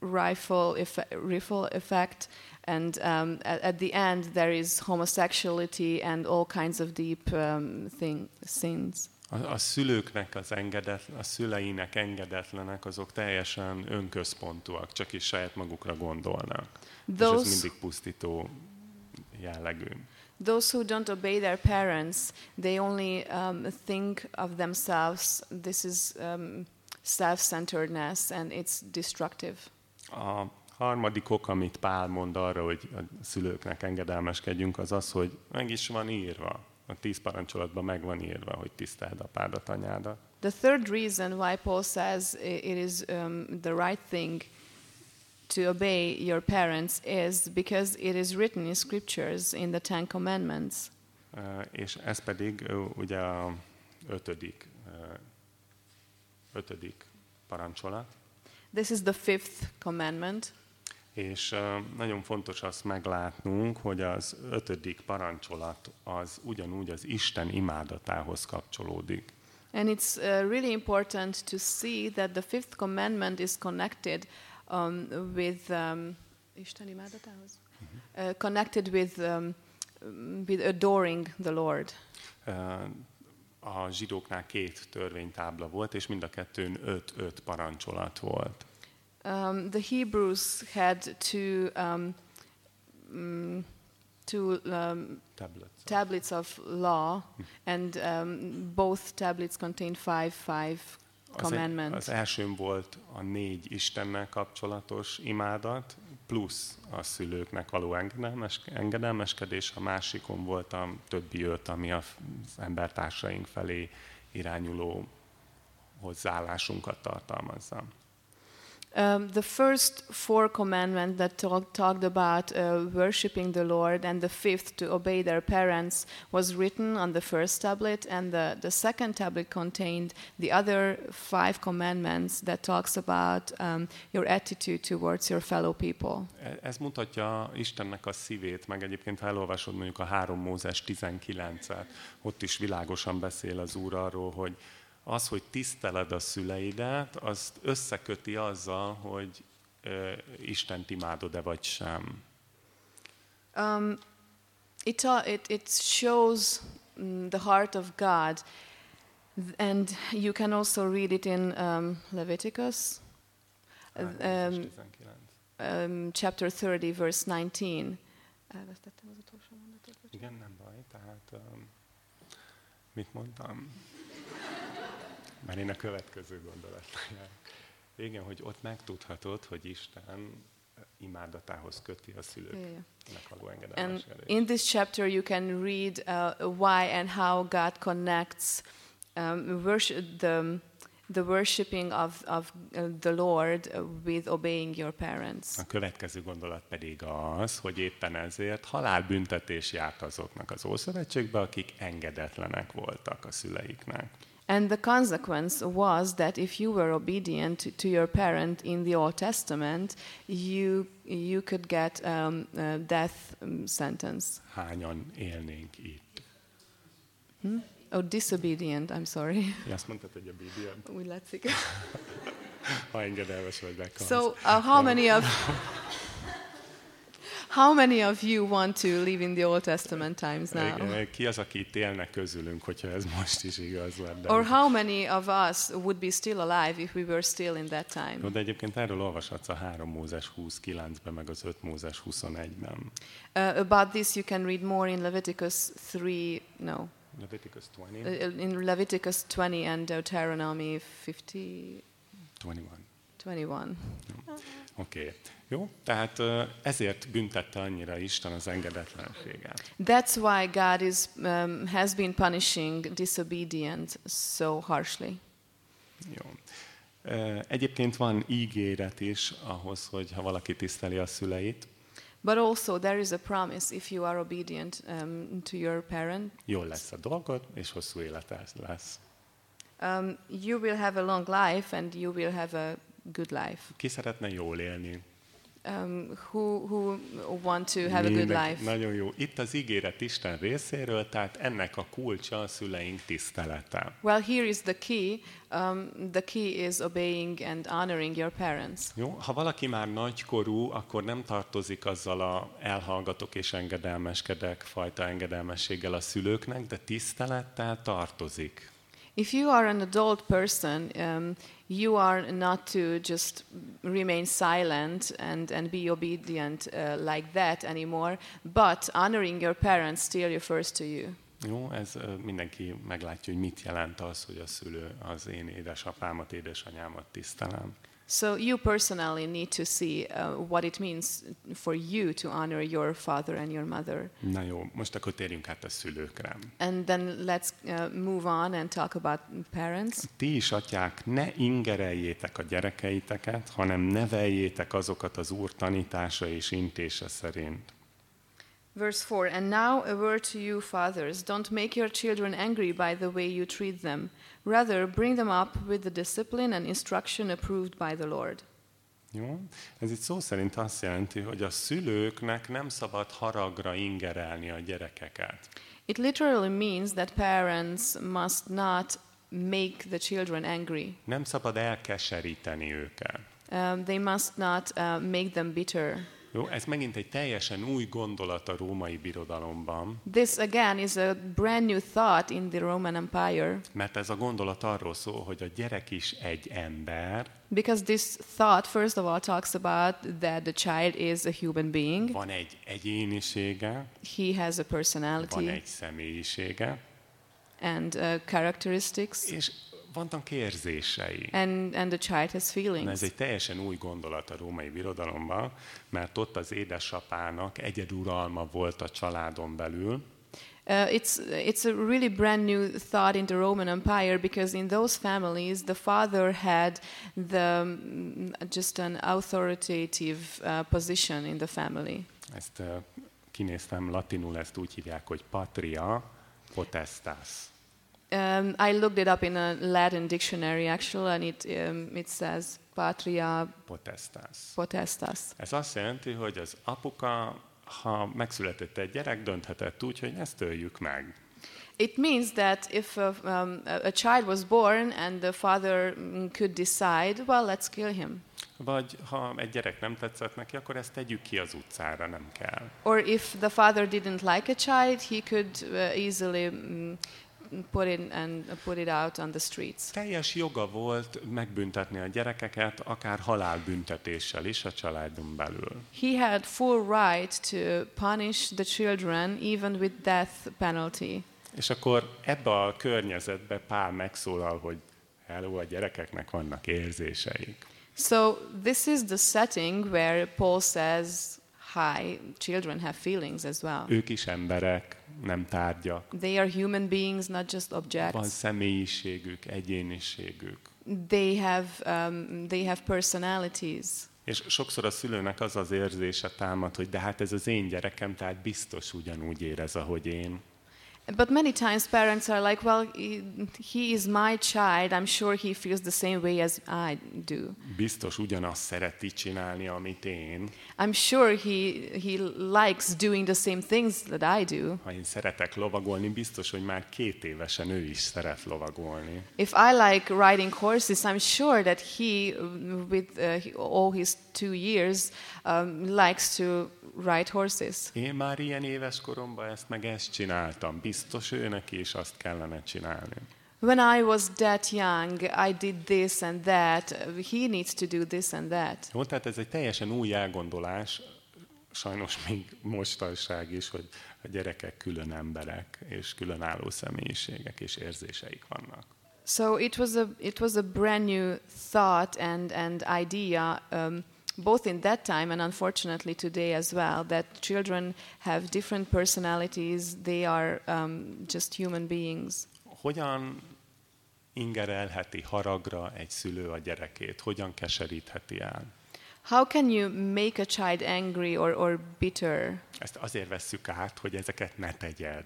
rifle, effect, rifle effect. And um, at, at the end, there is homosexuality and all kinds of deep um, thing, sins. A, a szülőknek az engedetlen, a szüleinek engedetlenek, azok teljesen önközpontúak, csak is saját magukra gondolnak. és ez Those mindig pusztító jellegű. Those who don't obey their parents, they only um, think of themselves. This is um, self-centeredness, and it's destructive. A harmadik ok, amit Pál mond arra, hogy a szülőknek engedelmeskedjünk, az az, hogy meg is van írva. A tíz parancsolatban meg van írva, hogy tiszteld apádat, anyádat. The third reason why Paul says it is um, the right thing to obey your parents is because it is written in scriptures in the Ten Commandments. Ö, És ez pedig ö, ugye a ötödik, ö, ötödik parancsolat. This is the fifth commandment. És nagyon fontos azt meglátnunk, hogy az ötödik parancsolat az ugyanúgy az Isten imádatához kapcsolódik. And it's uh, really important to see that the fifth commandment is connected um, with um, Isten imádatához? Uh, connected with um, with adoring the Lord. Ö, A zsidóknál két törvénytábla volt, és mind a kettőn öt-öt parancsolat volt. Um, the Hebrews had two um, mm, two um, Tablets. tablets of law, and um, both tablets contained five five Az, egy, commandments. az elsőn volt a négy Istennel kapcsolatos imádat, plusz a szülőknek való engedelmes, engedelmeskedés, a másikon volt a többi öt, ami az embertársaink felé irányuló hozzáállásunkat tartalmazza. Um, the first four commandments that talk, talked about uh, worshiping the Lord, and the fifth to obey their parents, was written on the first tablet, and the, the second tablet contained the other five commandments that talks about um, your attitude towards your fellow people. Ez mutatja Istennek a szívét, meg egyébként ha elolvasod mondjuk a 3 Mózes 19-et, ott is világosan beszél az Úr arról, hogy az, hogy tiszteled a szüleidet, azt összeköti azzal, hogy ö, Istent imádod-e vagy sem. Um, it, it, it shows mm, the heart of God, and you can also read it in um, Leviticus 3 um, Mózes 19. um, chapter 30, verse 19. Elvesztettem az utolsó mondatot. Igen, nem baj, tehát um, mit mondtam? Már én a következő gondolatra járok. Igen, hogy ott megtudhatod, hogy Isten imádatához köti a szülőknek való And engedelmeskedést. in this chapter, you can read uh, why and how God connects um, worship, the, the worshipping of, of uh, the Lord with obeying your parents. A következő gondolat pedig az, hogy éppen ezért halálbüntetés járt azoknak az Ószövetségbe, akik engedetlenek voltak a szüleiknek. And the consequence was that if you were obedient to, to your parent in the Old Testament, you, you could get um, a death um, sentence. Hányan élnénk itt? Oh, disobedient, I'm sorry. Azt mondtad, hogy Biblia, Úgy látszik. ha engedelmes vagy, meghalsz. So, uh, how many of how many of you want to live in the Old Testament times now? Ki az, aki itt élnek közülünk, hogyha ez most is igaz lenne? Or how many of us would be still alive if we were still in that time? de egyébként erről olvashatsz a 3 Mózes 29-ben, meg az 5 Mózes 21-ben. Uh, about this, you can read more in Leviticus 3, no, Leviticus 20, uh, in Leviticus 20 and Deuteronomy 50, 21. 21. Oké. Okay. Jó, tehát ezért büntette annyira Isten az engedetlenséget. That's why God is, um, has been punishing disobedient so harshly. Jó. Egyébként van ígéret is ahhoz, hogy ha valaki tiszteli a szüleit, But also, there is a promise if you are obedient um, to your parent, jól lesz a dolgod, és hosszú élete lesz. um, you will have a long life and you will have a good life. Ki szeretne jól élni? Um, who, who want to have a good life? Nagyon jó. Itt az ígéret Isten részéről, tehát ennek a kulcsa a szüleink tisztelete. Well, here is the key. Um, the key is obeying and honoring your parents. Jó, ha valaki már nagykorú, akkor nem tartozik azzal a elhallgatok és engedelmeskedek fajta engedelmességgel a szülőknek, de tisztelettel tartozik. If you are an adult person, um, you are not to just remain silent and, and be obedient uh, like that anymore, but honoring your parents still refers to you. Jó, ez mindenki meglátja, hogy mit jelent az, hogy a szülő az én édesapámat, édesanyámat tisztelem. So you personally need to see uh, what it means for you to honor your father and your mother. Na jó, most akkor térjünk át a szülőkre. And then let's uh, move on and talk about parents. Ti is, atyák, ne ingereljétek a gyerekeiteket, hanem neveljétek azokat az Úr tanítása és intése szerint. Verse 4 And now a word to you, fathers don't make your children angry by the way you treat them. Rather, bring them up with the discipline and instruction approved by the Lord. Jó? Ez itt szó szerint azt jelenti, hogy a szülőknek nem szabad haragra ingerelni a gyerekeket. It literally means that parents must not make the children angry. Nem szabad elkeseríteni őket. Um, they must not uh, make them bitter. Jó, ez megint egy teljesen új gondolat a római birodalomban, This again is a brand new thought in the Roman Empire. Mert ez a gondolat arról szól, hogy a gyerek is egy ember, because this thought, first of all, talks about that the child is a human being. van egy egyénisége, He has a van personality egy személyisége, and uh, characteristics, és vannak érzései. and, and the child has Na, ez feelings. egy teljesen új gondolat a római birodalomban, mert ott az édesapának egyeduralma volt a családon belül, Uh, it's, it's a really brand new thought in the Roman Empire because in those families, the father had the, mm, just an authoritative uh, position in the family. ezt uh, kinéztem, latinul ezt úgy hívják, hogy patria potestas. Um, I looked it up in a Latin dictionary actually, and it, um, it says patria potestas. potestas. Ez azt jelenti, hogy az apuka, ha megszületett egy gyerek, dönthetett úgy, hogy ezt öljük meg. It means that if a, um, a child was born and the father could decide, well, let's kill him. Vagy ha egy gyerek nem tetszett neki, akkor ezt tegyük ki az utcára, nem kell. Or if the father didn't like a child, he could uh, easily mm, put it and uh, put it out on the streets. Teljes joga volt megbüntetni a gyerekeket, akár halálbüntetéssel is a családon belül. He had full right to punish the children even with death penalty. És akkor ebbe a környezetbe Pál megszólal, hogy hello, a gyerekeknek vannak érzéseik. So this is the setting where Paul says, "Hi, children have feelings as well. Ők is emberek, nem tárgyak. They are human beings, not just Van objects. személyiségük, egyéniségük. They have um, they have personalities." És sokszor a szülőnek az az érzése támad, hogy de hát ez az én gyerekem, tehát biztos ugyanúgy érez, ahogy én. But many times parents are like, well, he, is my child. I'm sure he feels the same way as I do. Biztos ugyanazt szereti csinálni, amit én. I'm sure he, he likes doing the same things that I do. Ha én szeretek lovagolni, biztos, hogy már két évesen ő is szeret lovagolni. If I like riding horses, I'm sure that he, with uh, all his two years, um, likes to ride horses. Én már ilyen éves koromban ezt meg ezt csináltam. Biztos ő neki is azt kellene csinálni. When I was that young, I did this and that. He needs to do this and that. Jó, tehát ez egy teljesen új elgondolás, sajnos még mostanság is, hogy a gyerekek külön emberek, és különálló személyiségek és érzéseik vannak. So it was a it was a brand new thought and and idea, um, both in that time and unfortunately today as well. That children have different personalities. They are um, just human beings. Hogyan ingerelheti haragra egy szülő a gyerekét? Hogyan keserítheti el? How can you make a child angry or, or bitter? Ezt azért vesszük át, hogy ezeket ne tegyed.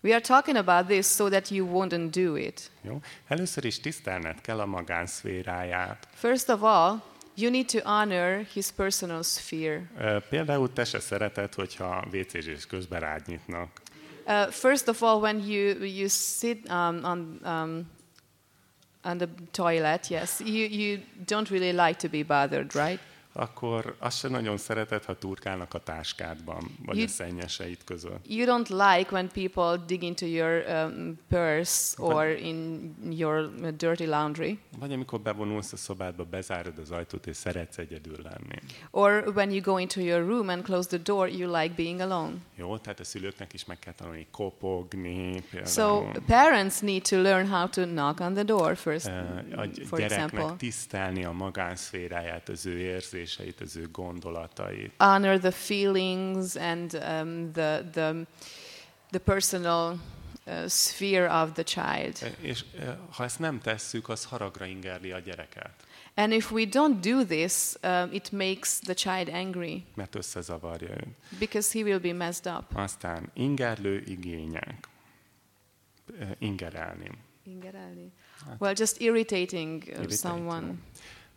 We are talking about this so that you won't do it. Jó? Először is tisztelned kell a magánszféráját. First of all, you need to honor his personal sphere. Például te se szereted, hogyha WC-zés közben rád nyitnak. Uh, first of all, when you you sit um, on um, on the toilet, yes, you you don't really like to be bothered, right? Akkor azt se nagyon szereted, ha turkálnak a táskádban, vagy You- a szennyeseid között. You don't like when people dig into your um, purse or in your uh, dirty laundry, Vagy amikor bevonulsz a szobádba, bezárod az ajtót, és szeretsz egyedül lenni. or when you go into your room and close the door, you like being alone. Jó, tehát a szülőknek is meg kell tanulni kopogni, például. So parents need to learn how to knock on the door first, Ö, a gy- for gyereknek example. tisztelni a magánszféráját, az ő érzéseit, az ő gondolatait. honor the feelings and um, the, the, the personal uh, sphere of the child. Ö, És ö, ha ezt nem tesszük, az haragra ingerli a gyereket, And if we don't do this, um, it makes the child angry mert összezavarja őt. because he will be messed up. Aztán ingerlő igények. Ö, Ingerelni. Well, just irritating uh, Irritating. someone.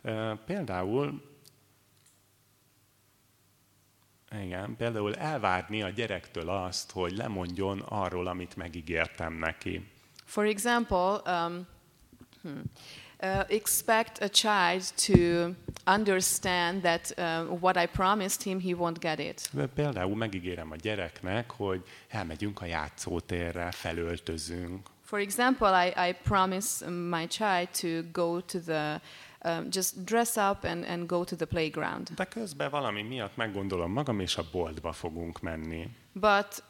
Ö, Például Igen, például elvárni a gyerektől azt, hogy lemondjon arról, amit megígértem neki. For example, um, hmm, uh, expect a child to understand that uh, what I promised him, he won't get it. Például megígérem a gyereknek, hogy elmegyünk a játszótérre, felöltözünk. For example, I, I promise my child to go to the um, just dress up and, and go to the playground. De közben valami miatt meggondolom magam, és a boltba fogunk menni. But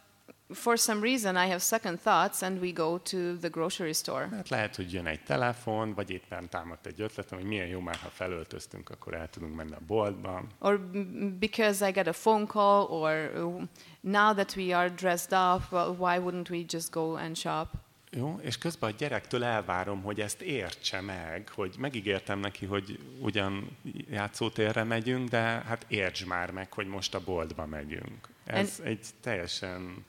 for some reason I have second thoughts and we go to the grocery store. Mert lehet, hogy jön egy telefon, vagy éppen támadt egy ötletem, hogy milyen jó már, ha felöltöztünk, akkor el tudunk menni a boltba. Or because I get a phone call, or uh, now that we are dressed up, well, why wouldn't we just go and shop? Jó, és közben a gyerektől elvárom, hogy ezt értse meg, hogy megígértem neki, hogy ugyan játszótérre megyünk, de hát érts már meg, hogy most a boltba megyünk. Ez egy teljesen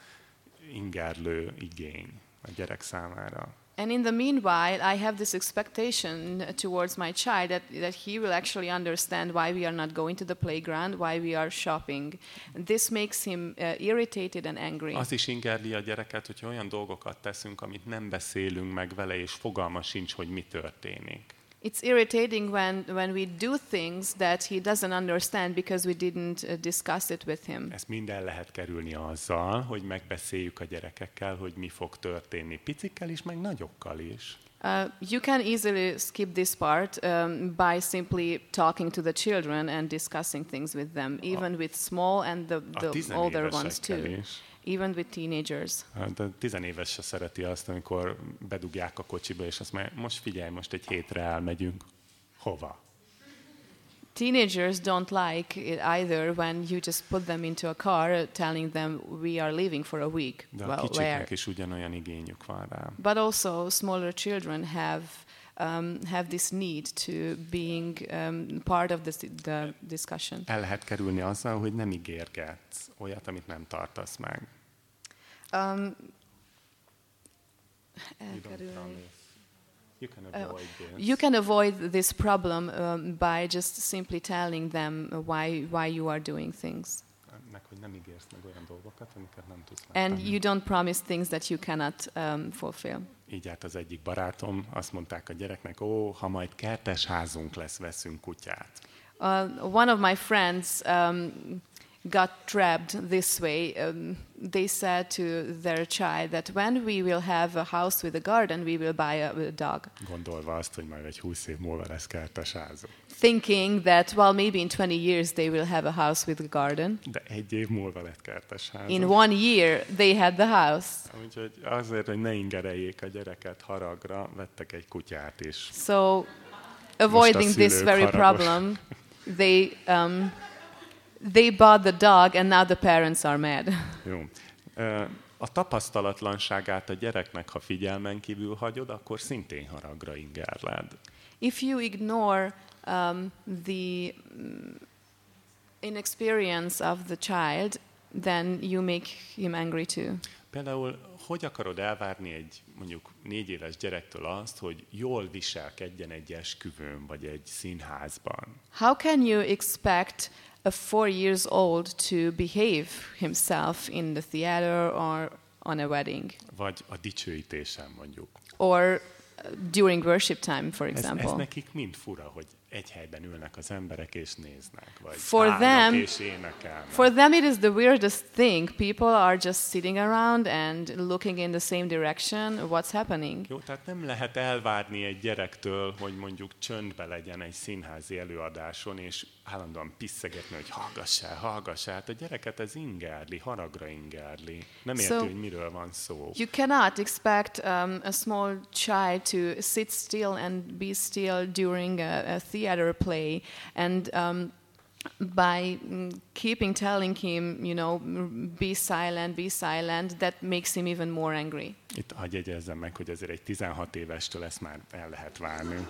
ingerlő igény a gyerek számára. And in the meanwhile, I have this expectation towards my child that, that he will actually understand why we are not going to the playground, why we are shopping. This makes him uh, irritated and angry. Az is ingerli a gyereket, hogyha olyan dolgokat teszünk, amit nem beszélünk meg vele, és fogalma sincs, hogy mi történik. It's irritating when, when we do things that he doesn't understand because we didn't uh, discuss it with him. Ezt minden lehet kerülni azzal, hogy megbeszéljük a gyerekekkel, hogy mi fog történni. Picikkel is, meg nagyokkal is. Uh, you can easily skip this part um, by simply talking to the children and discussing things with them, even with small and the, A the older ones too, is. Even with teenagers. De tizenéves se szereti azt, amikor bedugják a kocsiba, és azt mondja, most figyelj, most egy hétre elmegyünk. Hova? Teenagers don't like it either when you just put them into a car telling them we are leaving for a week. De a well, where? kicsiknek is ugyanolyan igényük van rá. But also, smaller children have um, have this need to being um, part of this, the discussion. El lehet kerülni azzal, hogy nem ígérgetsz olyat, amit nem tartasz meg. Um, You You can Uh, avoid this. You can avoid this problem um, by just simply telling them why why you are doing things, Meg, hogy nem ígérsz meg olyan dolgokat, amiket nem tudsz and you don't promise things that you cannot um, fulfill. Így az egyik barátom, azt mondták a gyereknek, ó, ha majd kertes házunk lesz, veszünk kutyát. Uh, one of my friends um, got trapped this way. Um, they said to their child that when we will have a house with a garden, we will buy a, a dog. Gondolva azt, hogy majd egy húsz év múlva lesz kertes házunk. Thinking that, well, maybe in 20 years they will have a house with a garden. De egy év múlva lett kertes házunk. In one year, they had the house. Úgyhogy azért, hogy ne ingereljék a gyereket haragra, vettek egy kutyát is. So, avoiding this very haragos. problem, they um, they bought the dog, and now the parents are mad. Jó. A tapasztalatlanságát a gyereknek, ha figyelmen kívül hagyod, akkor szintén haragra ingerled. If you ignore um, the mm, inexperience of the child, then you make him angry too. Például, hogy akarod elvárni egy mondjuk négy éves gyerektől azt, hogy jól viselkedjen egy esküvőn vagy egy színházban? How can you expect a four years old to behave himself in the theater or on a wedding Vagy a dicsőítésen mondjuk. or uh, during worship time, for Ez, ez example? nekik mind fura, hogy egy helyben ülnek az emberek és néznek, vagy For them- és énekelnek. For them, it is the weirdest thing. People are just sitting around and looking in the same direction. What's happening? Jó, tehát nem lehet elvárni egy gyerektől, hogy mondjuk csöndbe legyen egy színházi előadáson, és állandóan piszegetni, hogy hallgass el, hallgass el. Hát a gyereket ez ingerli, haragra ingerli. Nem érti, So- hogy miről van szó. You cannot expect um, a small child to sit still and be still during a, a theater play, and um, by mm, keeping telling him, you know, be silent, be silent, that makes him even more angry. Itt hagyj jegyezzem meg, hogy azért egy 16 évestől ezt már el lehet várni.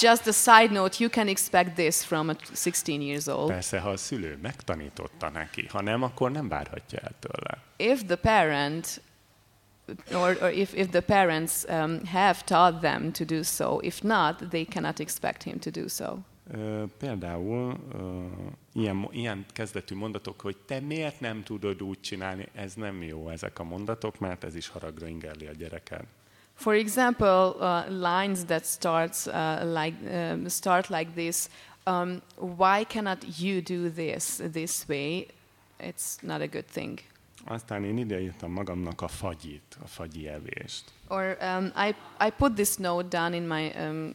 Just a side note, you can expect this from a 16 years old. Persze, ha a szülő megtanította neki, ha nem, akkor nem várhatja el tőle. if the parent or, or if, if the parents um, have taught them to do so if not they cannot expect him to do so Például ö, ilyen, ilyen kezdetű mondatok, hogy te miért nem tudod úgy csinálni, ez nem jó ezek a mondatok, mert ez is haragra ingerli a gyereket. For example, uh, lines that starts uh, like um, start like this. Um, why cannot you do this this way? It's not a good thing. Aztán én ideírtam magamnak a fagyit, a fagyi evést. Or um, I I put this note down in my um,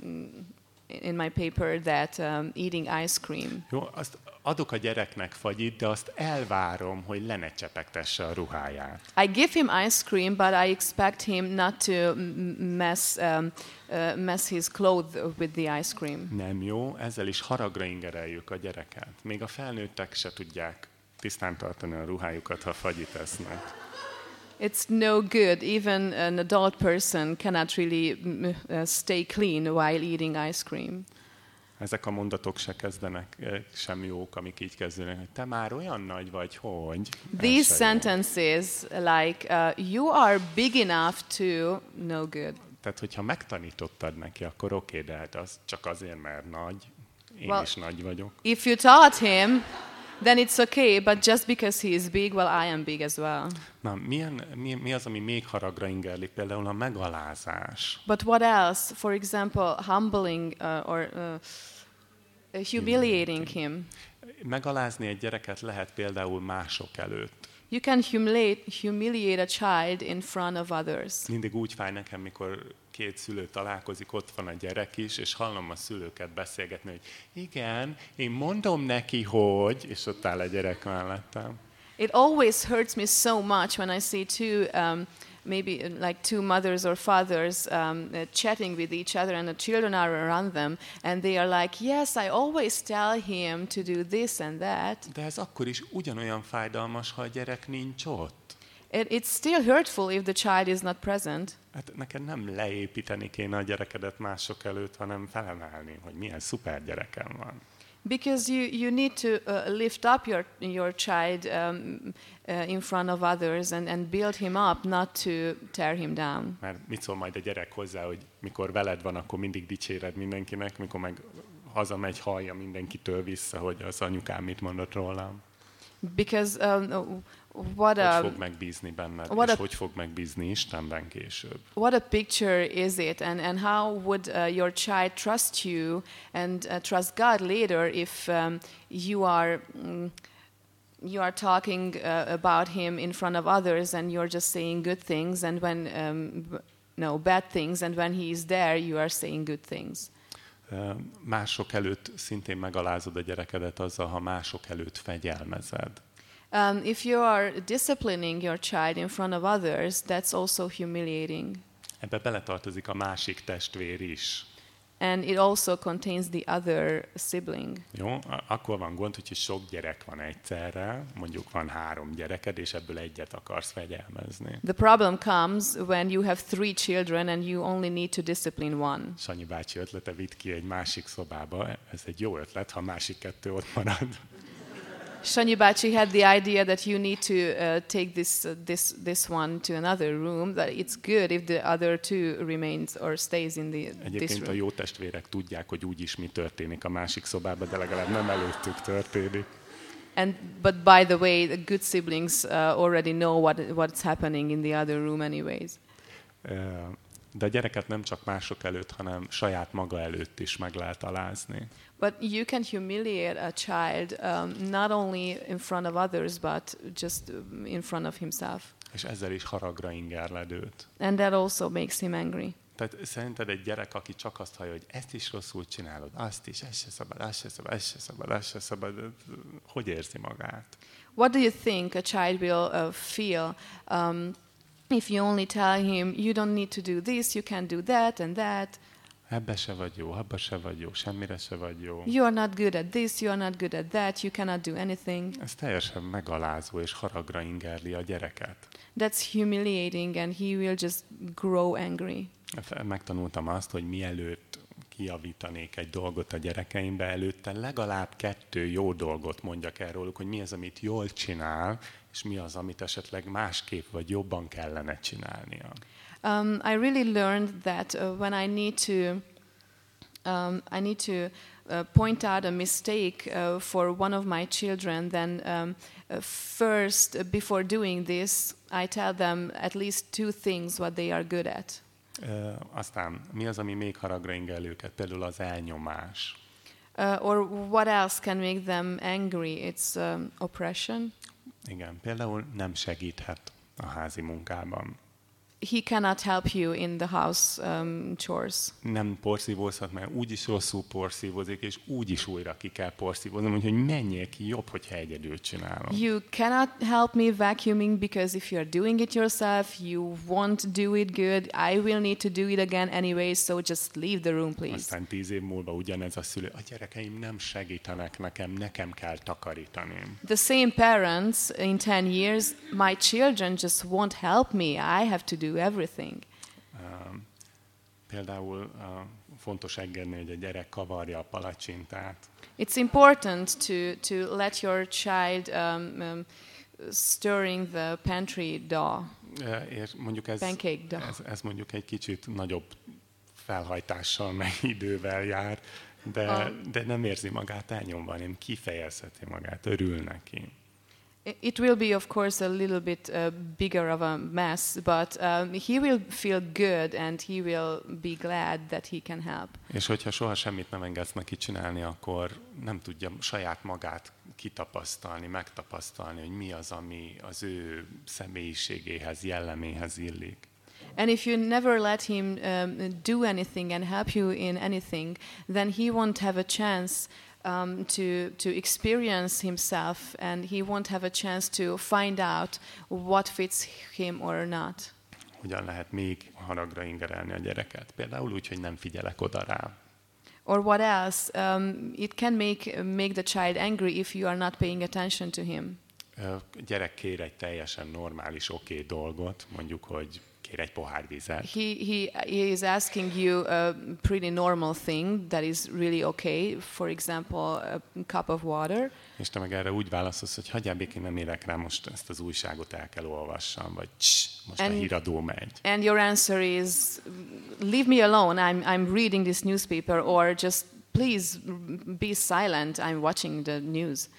in my paper that um, eating ice cream. Jó, azt adok a gyereknek fagyit, de azt elvárom, hogy le ne csepegtesse a ruháját. I give him ice cream, but I expect him not to mess um, uh, mess his clothes with the ice cream. Nem jó, ezzel is haragra ingereljük a gyereket. Még a felnőttek se tudják tisztán tartani a ruhájukat, ha fagyit esznek. It's no good. Even an adult person cannot really uh, stay clean while eating ice cream. Ezek a mondatok se kezdenek eh, sem jók, amik így kezdődnek, hogy te már olyan nagy vagy, hogy... These sentences, like, uh, you are big enough to, no good. Tehát, hogyha megtanítottad neki, akkor oké, de hát az csak azért, mert nagy. Én Well- is nagy vagyok. If you taught him, then it's okay, but just because he is big, well, I am big as well. Na, milyen, mi, mi az, ami még haragra ingerli? Például a megalázás. But what else? For example, humbling uh, or uh, uh, humiliating him. Megalázni egy gyereket lehet például mások előtt. You can humiliate, humiliate a child in front of others. Mindig úgy fáj nekem, mikor két szülő találkozik, ott van a gyerek is, és hallom a szülőket beszélgetni, hogy igen, én mondom neki, hogy, és ott áll a gyerek mellettem. It always hurts me so much when I see two, um, maybe like two mothers or fathers um, uh, chatting with each other, and the children are around them, and they are like, "Yes, I always tell him to do this and that." De ez akkor is ugyanolyan fájdalmas, ha a gyerek nincs ott. It, it's still hurtful if the child is not present. Hát neked nem leépíteni kéne a gyerekedet mások előtt, hanem felemelni, hogy milyen szuper gyerekem van. Because you, you need to uh, lift up your, your child um, uh, in front of others and, and build him up, not to tear him down. Mert mit szól majd a gyerek hozzá, hogy mikor veled van, akkor mindig dicséred mindenkinek, mikor meg hazamegy, hallja mindenkitől vissza, hogy az anyukám mit mondott rólam. Because um, what Hogy a fog megbízni benned, what és a- hogy fog megbízni Istenben később. what a picture is it, and and how would uh, your child trust you and uh, trust God later if um, you are. mm, you are talking uh, about him in front of others and you're just saying good things and when um, no bad things and when he is there you are saying good things Mások előtt szintén megalázod a gyerekedet azzal, ha mások előtt fegyelmezed. Um, if you are disciplining your child in front of others, that's also humiliating. Ebbe beletartozik a másik testvér is. And it also contains the other sibling. Jó, akkor van gond, hogyha sok gyerek van egyszerre, mondjuk van három gyereked, és ebből egyet akarsz fegyelmezni. The problem comes when you have three children and you only need to discipline one. Sanyi bácsi ötlete vitt ki egy másik szobába, ez egy jó ötlet, ha másik kettő ott marad. Shanyi Bachi had the idea that you need to uh, take this, uh, this, this one to another room, that it's good if the other two remains or stays in the, this Egyébként a room. jó testvérek tudják, hogy úgyis mi történik a másik szobában, de legalább nem előttük történik. And, but by the way, the good siblings uh, already know what, what's happening in the other room anyways. Ö, De a gyereket nem csak mások előtt, hanem saját maga előtt is meg lehet alázni. But you can humiliate a child um, not only in front of others, but just um, in front of himself. És ezzel is haragra ingerled őt. And that also makes him angry. Tehát szerinted egy gyerek, aki csak azt hallja, hogy ezt is rosszul csinálod, azt is, ez se szabad, az se szabad, ez se szabad, az se szabad, hogy érzi magát? What do you think a child will uh, feel um, if you only tell him, you don't need to do this, you can do that and that? Ebbe se vagy jó, abba se vagy jó, semmire se vagy jó. You are not good at this, you are not good at that, you cannot do anything. Ez teljesen megalázó és haragra ingerli a gyereket. That's humiliating, and he will just grow angry. Megtanultam azt, hogy mielőtt kijavítanék egy dolgot a gyerekeimbe, előtte legalább kettő jó dolgot mondjak el róluk, hogy mi az, amit jól csinál, és mi az, amit esetleg másképp vagy jobban kellene csinálnia. Um, I really learned that uh, when I need to um, I need to uh, point out a mistake uh, for one of my children, then um, uh, first, uh, before doing this, I tell them at least two things what they are good at. Aztán mi az, ami még haragra ingel őket? Például az elnyomás. Uh, or what else can make them angry? It's um, oppression. Igen, például nem segíthet a házi munkában. He cannot help you in the house um, chores. Nem porszívózhat, mert úgyis rosszul porszívózik, és úgyis újra ki kell porszívózni, úgyhogy menjél ki, jobb, hogyha egyedül csinálom. You cannot help me vacuuming because if you're doing it yourself, you won't do it good. I will need to do it again anyway, so just leave the room, please. Aztán tíz év múlva ugyanez a szülő, a gyerekeim nem segítenek nekem, nekem kell takarítani. The same parents in 10 years, my children just won't help me. I have to do everything. Um, Például uh, fontos engedni, hogy a gyerek kavarja a palacsintát, It's important to, to let your child um, um, stirring the pantry dough, és mondjuk ez, pancake dough. ez, ez mondjuk egy kicsit nagyobb felhajtással, meg idővel jár, de, A- de nem érzi magát elnyomva, hanem kifejezheti magát, örül neki. It will be, of course, a little bit uh, bigger of a mess, but um, he will feel good and he will be glad that he can help. És hogyha soha semmit nem engedsz neki csinálni, akkor nem tudja saját magát kitapasztalni, megtapasztalni, hogy mi az, ami az ő személyiségéhez, jelleméhez illik. And if you never let him um, do anything and help you in anything, then he won't have a chance um, to, to experience himself and he won't have a chance to find out what fits him or not. Hogyan lehet még haragra ingerelni a gyereket? Például úgy, hogy nem figyelek oda rá. Or what else? Um, it can make, make the child angry if you are not paying attention to him. Ö, Gyerek kér egy teljesen normális, oké okay dolgot, mondjuk, hogy kér egy pohár vizet, He, he, he is asking you a pretty normal thing that is really okay, for example, a cup of water. és te meg erre úgy válaszolsz, hogy hagyjál békén, nem érek rá, most ezt az újságot el kell olvassam, vagy css, most a And- híradó megy. And your answer is, leave me alone, I'm, I'm reading this newspaper, or just please be silent, I'm watching the news.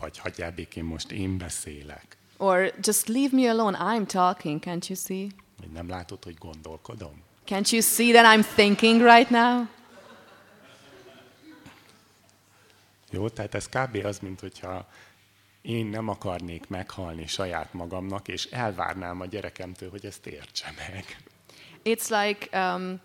Vagy hagyjál békén, most én beszélek. Or just leave me alone, I'm talking, can't you see? Nem látod, hogy gondolkodom? Can't you see that I'm thinking right now? Jó, tehát ez kb. az, mint hogyha én nem akarnék meghalni saját magamnak, és elvárnám a gyerekemtől, hogy ezt értse meg. It's like um,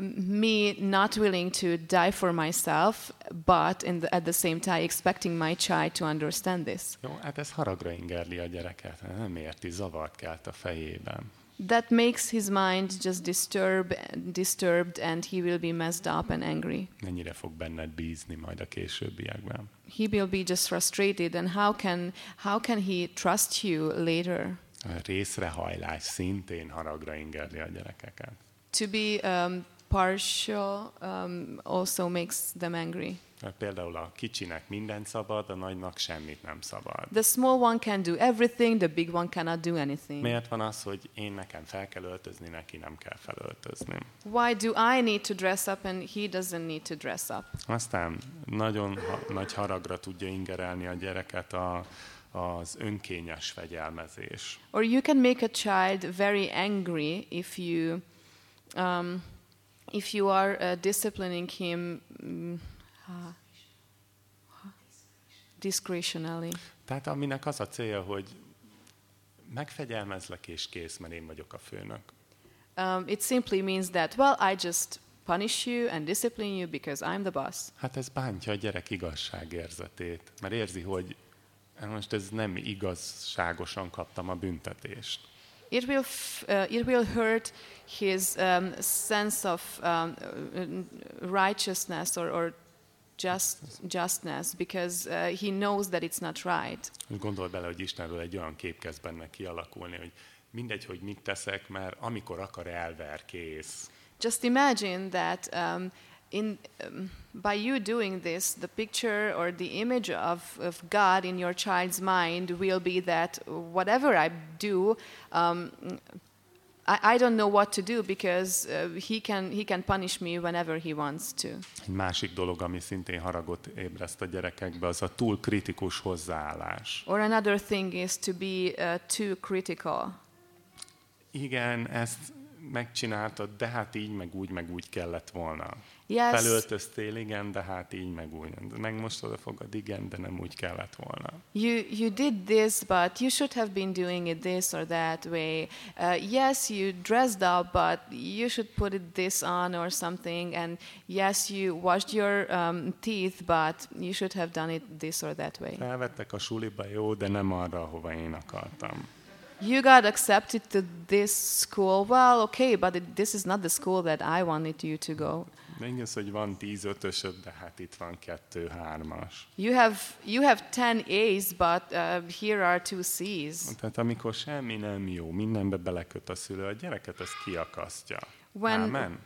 me not willing to die for myself, but the, at the same time expecting my child to understand this. Jó, hát ez haragra ingerli a gyereket, nem érti, zavart kelt a fejében. That makes his mind just disturb, disturbed, and he will be messed up and angry. Mennyire fog benned bízni majd a későbbiekben. He will be just frustrated, and how can how can he trust you later? A részrehajlás szintén haragra ingerli a gyerekeket. To be um, partial um, also makes them angry. Például a kicsinek mindent szabad, a nagynak semmit nem szabad. The small one can do everything, the big one cannot do anything. Miért van az, hogy én nekem fel kell öltözni, neki nem kell felöltözni? Why do I need to dress up and he doesn't need to dress up? Aztán nagyon ha- nagy haragra tudja ingerelni a gyereket a, az önkényes fegyelmezés. Or you can make a child very angry if you, um, if you are uh, disciplining him mm, uh, discretionally. Tehát aminek az a célja, hogy megfegyelmezlek és kész, mert én vagyok a főnök. Um, it simply means that, well, I just punish you and discipline you because I'm the boss. Hát ez bántja a gyerek igazságérzetét, mert érzi, hogy most ez nem igazságosan kaptam a büntetést. It will, uh, it will hurt his um, sense of um, uh, righteousness or, or just, justness because uh, he knows that it's not right. Gondol bele, hogy Istenről egy olyan kép kezd benne kialakulni, hogy mindegy, hogy mit teszek, mert amikor akar, elver, kész. Just imagine that um, in, um, by you doing this, the picture or the image of, of God in your child's mind will be that whatever I do, um, I, I don't know what to do because uh, he, can, he can punish me whenever he wants to. Egy másik dolog, ami szintén haragot ébreszt a gyerekekbe, az a túl kritikus hozzáállás. Or another thing is to be uh, too critical. Igen, ezt megcsináltad, de hát így, meg úgy, meg úgy kellett volna. Yes, Felöltöztél, igen, de hát így, meg úgy. Meg most odafogad, igen, de nem úgy kellett volna. you, you did this, but you should have been doing it this or that way. Uh, yes, you dressed up, but you should put it this on or something. And yes, you washed your um, teeth, but you should have done it this or that way. Felvettek a suliba, jó, de nem arra, ahova én akartam. You got accepted to this school. Well, okay, but it, this is not the school that I wanted you to go. Hogy van 10 ötösöd, de hát itt van kettő hármas. You have you have 10 A's, but uh, here are two C's. Tehát amikor semmi nem jó, mindenbe beleköt a szülő, a gyereket kiakasztja. When- Amen.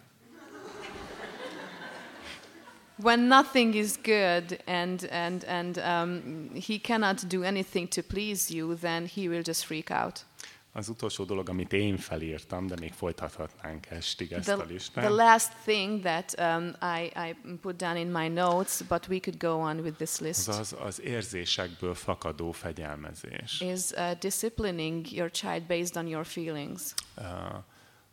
when nothing is good and and and um, he cannot do anything to please you, then he will just freak out. Az utolsó dolog, amit én felírtam, de még folytathatnánk estig ezt The, a the listát. last thing that um, I, I put down in my notes, but we could go on with this Az list, az, az érzésekből fakadó fegyelmezés. is uh, disciplining your child based on your feelings. Uh,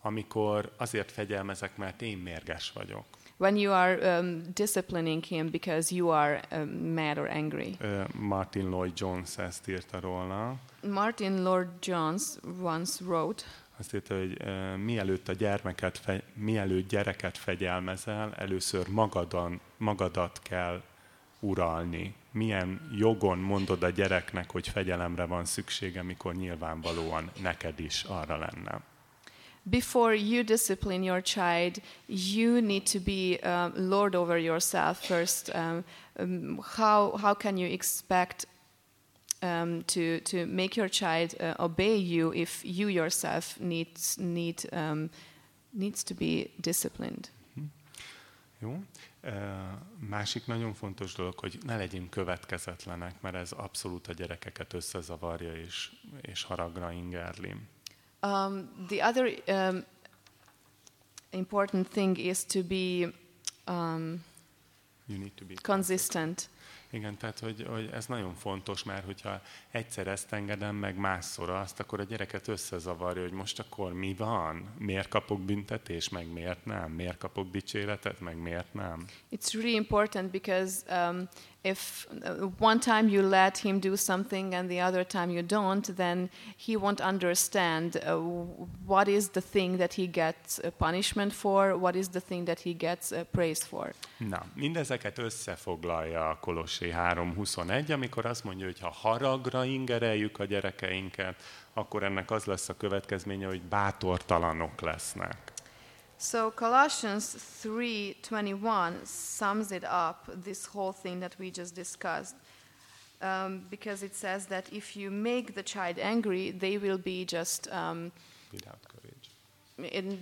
amikor azért fegyelmezek, mert én mérges vagyok. When you are um, disciplining him because you are um, mad or angry. Martin Lloyd Jones ezt írta róla. Martin Lord Jones once wrote, Azt írta, hogy ö, mielőtt a gyermeket, fe, mielőtt gyereket fegyelmezel, először magadan, magadat kell uralni. Milyen jogon mondod a gyereknek, hogy fegyelemre van szüksége, mikor nyilvánvalóan neked is arra lenne. Before you discipline your child, you need to be um, lord over yourself first. Um, um, how, how can you expect um, to, to make your child uh, obey you if you yourself needs, need, um, needs to be disciplined? Jó? Ö, Másik nagyon fontos dolog, hogy ne legyünk következetlenek, mert ez abszolút a gyerekeket összezavarja és, és haragra ingerli. Um, the other um, important thing is to be um, You need to be consistent. Igen, tehát hogy, hogy ez nagyon fontos, mert hogyha egyszer ezt engedem, meg másszor azt, akkor a gyereket összezavarja, hogy most akkor mi van? Miért kapok büntetés, meg miért nem? Miért kapok dicséretet, meg miért nem? It's really important because um, if uh, one time you let him do something and the other time you don't, then he won't understand uh, what is the thing that he gets uh, punishment for, what is the thing that he gets uh, praise for. Na, mindezeket összefoglalja a Kolossé 3.21, amikor azt mondja, hogy ha haragra ingereljük a gyerekeinket, akkor ennek az lesz a következménye, hogy bátortalanok lesznek. So Colossians 3:21 sums it up this whole thing that we just discussed. Um, because it says that if you make the child angry, they will be just um, Without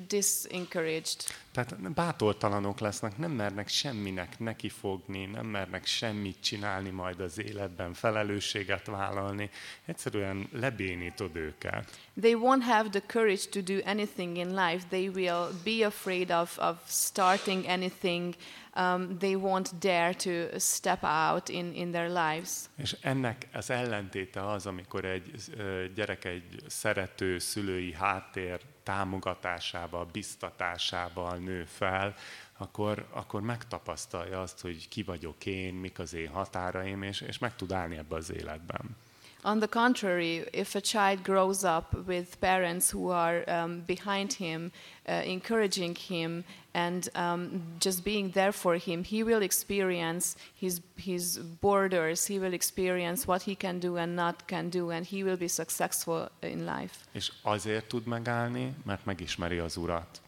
disencouraged. Tehát bátortalanok lesznek, nem mernek semminek nekifogni, nem mernek semmit csinálni majd az életben, felelősséget vállalni. Egyszerűen lebénítod őket. They won't have the courage to do anything in life. They will be afraid of, of starting anything. Um, they won't dare to step out in, in their lives. És ennek az ellentéte az, amikor egy gyerek egy szerető szülői háttér támogatásával, biztatásával nő fel, akkor, akkor megtapasztalja azt, hogy ki vagyok én, mik az én határaim, és, és meg tud állni ebbe az életben. On the contrary, if a child grows up with parents who are um, behind him, uh, encouraging him, and um, just being there for him, he will experience his, his borders, he will experience what he can do and not can do, and he will be successful in life. És azért tud megállni, mert megismeri az Urat.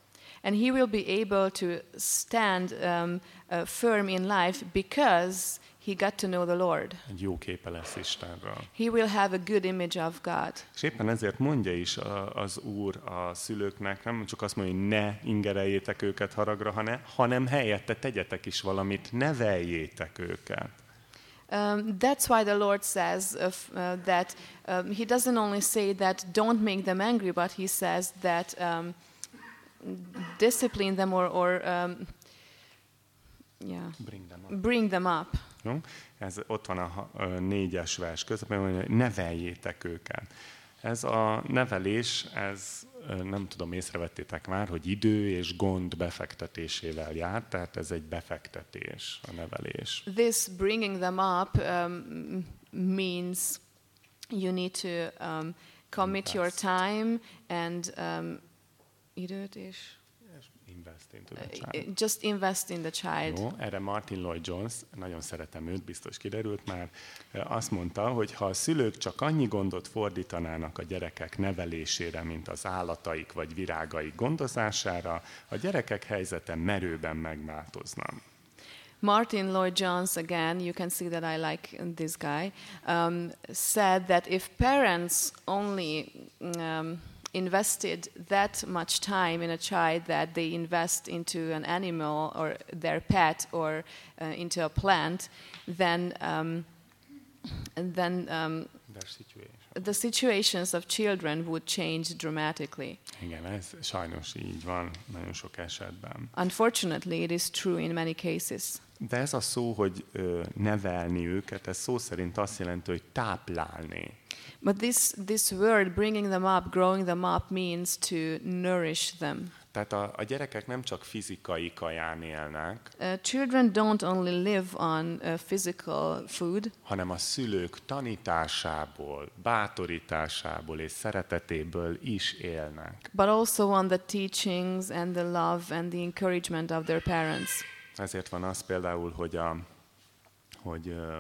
And he will be able to stand um, uh, firm in life because he got to know the Lord. Egy jó képe lesz Istenről. He will have a good image of God. És éppen ezért mondja is az Úr a szülőknek, nem csak azt mondja, hogy ne ingereljétek őket haragra, hanem, hanem helyette tegyetek is valamit, neveljétek őket. Um, that's why the Lord says of, uh, that um, He doesn't only say that don't make them angry, but He says that um, discipline them or, or um, yeah, Bring them up. bring them up. Jó? Ez ott van a négyes vers közben, hogy neveljétek őket. Ez a nevelés, ez nem tudom, észrevettétek már, hogy idő és gond befektetésével jár, tehát ez egy befektetés, a nevelés. This bringing them up um, means you need to um, commit your time and um, időt és Invest into the child. just invest in the child. Jó, erre Martin Lloyd Jones, nagyon szeretem őt, biztos kiderült már, azt mondta, hogy ha a szülők csak annyi gondot fordítanának a gyerekek nevelésére, mint az állataik vagy virágaik gondozására, a gyerekek helyzete merőben megváltozna. Martin Lloyd Jones, again, you can see that I like this guy, um, said that if parents only um, invested that much time in a child that they invest into an animal or their pet or uh, into a plant, then um, then um, situation. the situations of children would change dramatically. Igen, ez sajnos így van nagyon sok esetben. Unfortunately, it is true in many cases. De ez a szó, hogy ö, nevelni őket, ez szó szerint azt jelenti, hogy táplálni. But this, this word, bringing them up, growing them up, means to nourish them. Tehát a, a gyerekek nem csak fizikai kaján élnek, Uh, children don't only live on uh, physical food, hanem a szülők tanításából, bátorításából és szeretetéből is élnek. but also on the teachings and the love and the encouragement of their parents. Ezért van az például, hogy, a, hogy ö,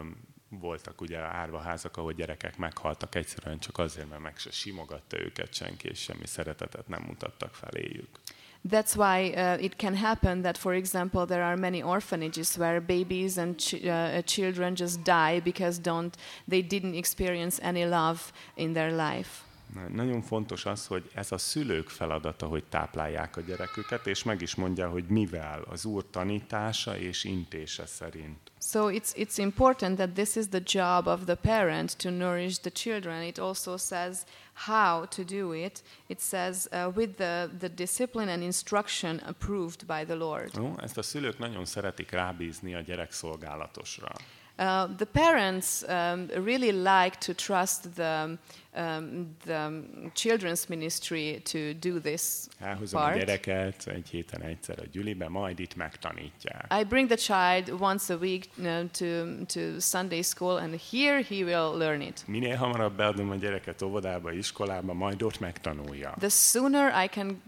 voltak ugye árvaházak, ahol gyerekek meghaltak egyszerűen csak azért, mert meg se simogatta őket senki, és semmi szeretetet nem mutattak feléjük. That's why uh, it can happen that, for example, there are many orphanages where babies and ch- uh, children just die because don't they didn't experience any love in their life. Na- Nagyon fontos az, hogy ez a szülők feladata, hogy táplálják a gyereküket, és meg is mondja, hogy mivel az Úr tanítása és intése szerint. So it's it's important that this is the job of the parent to nourish the children. It also says how to do it. It says uh, with the, the discipline and instruction approved by the Lord. Jó? Ezt a szülők nagyon szeretik rábízni a gyerekszolgálatosra. Uh, the parents um, really like to trust the, um, the children's ministry to do this Elhozom a part. gyereket egy héten egyszer a gyülibe, majd itt megtanítják. I bring the child once a week you know, to, to Sunday school, and here he will learn it. Minél hamarabb beadom a gyereket óvodába, iskolába, majd ott megtanulja. The sooner I can,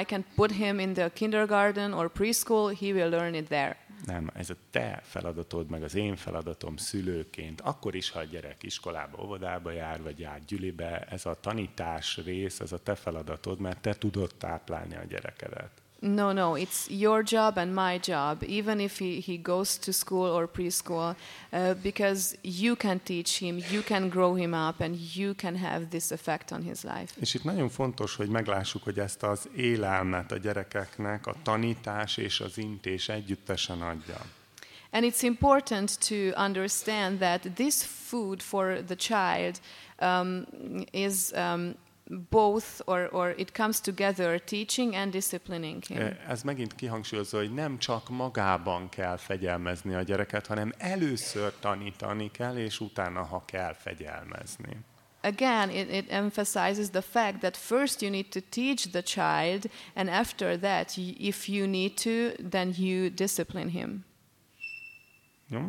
I can put him in the kindergarten or preschool, he will learn it there. Nem, ez a te feladatod, meg az én feladatom szülőként, akkor is, ha a gyerek iskolába, óvodába jár, vagy jár gyülibe, ez a tanítás rész, ez a te feladatod, mert te tudod táplálni a gyerekedet. No, no, it's your job and my job, even if he, he goes to school or preschool, uh, because you can teach him, you can grow him up, and you can have this effect on his life. És itt nagyon fontos, hogy meglássuk, hogy ezt az élelmet a gyerekeknek a tanítás és az intés együttesen adja. And it's important to understand that this food for the child um, is um, both, or, or it comes together, teaching and disciplining him. Ez megint kihangsúlyozza, hogy nem csak magában kell fegyelmezni a gyereket, hanem először tanítani kell, és utána, ha kell, fegyelmezni. Again, it, it emphasizes the fact that first you need to teach the child, and after that, if you need to, then you discipline him. Jó?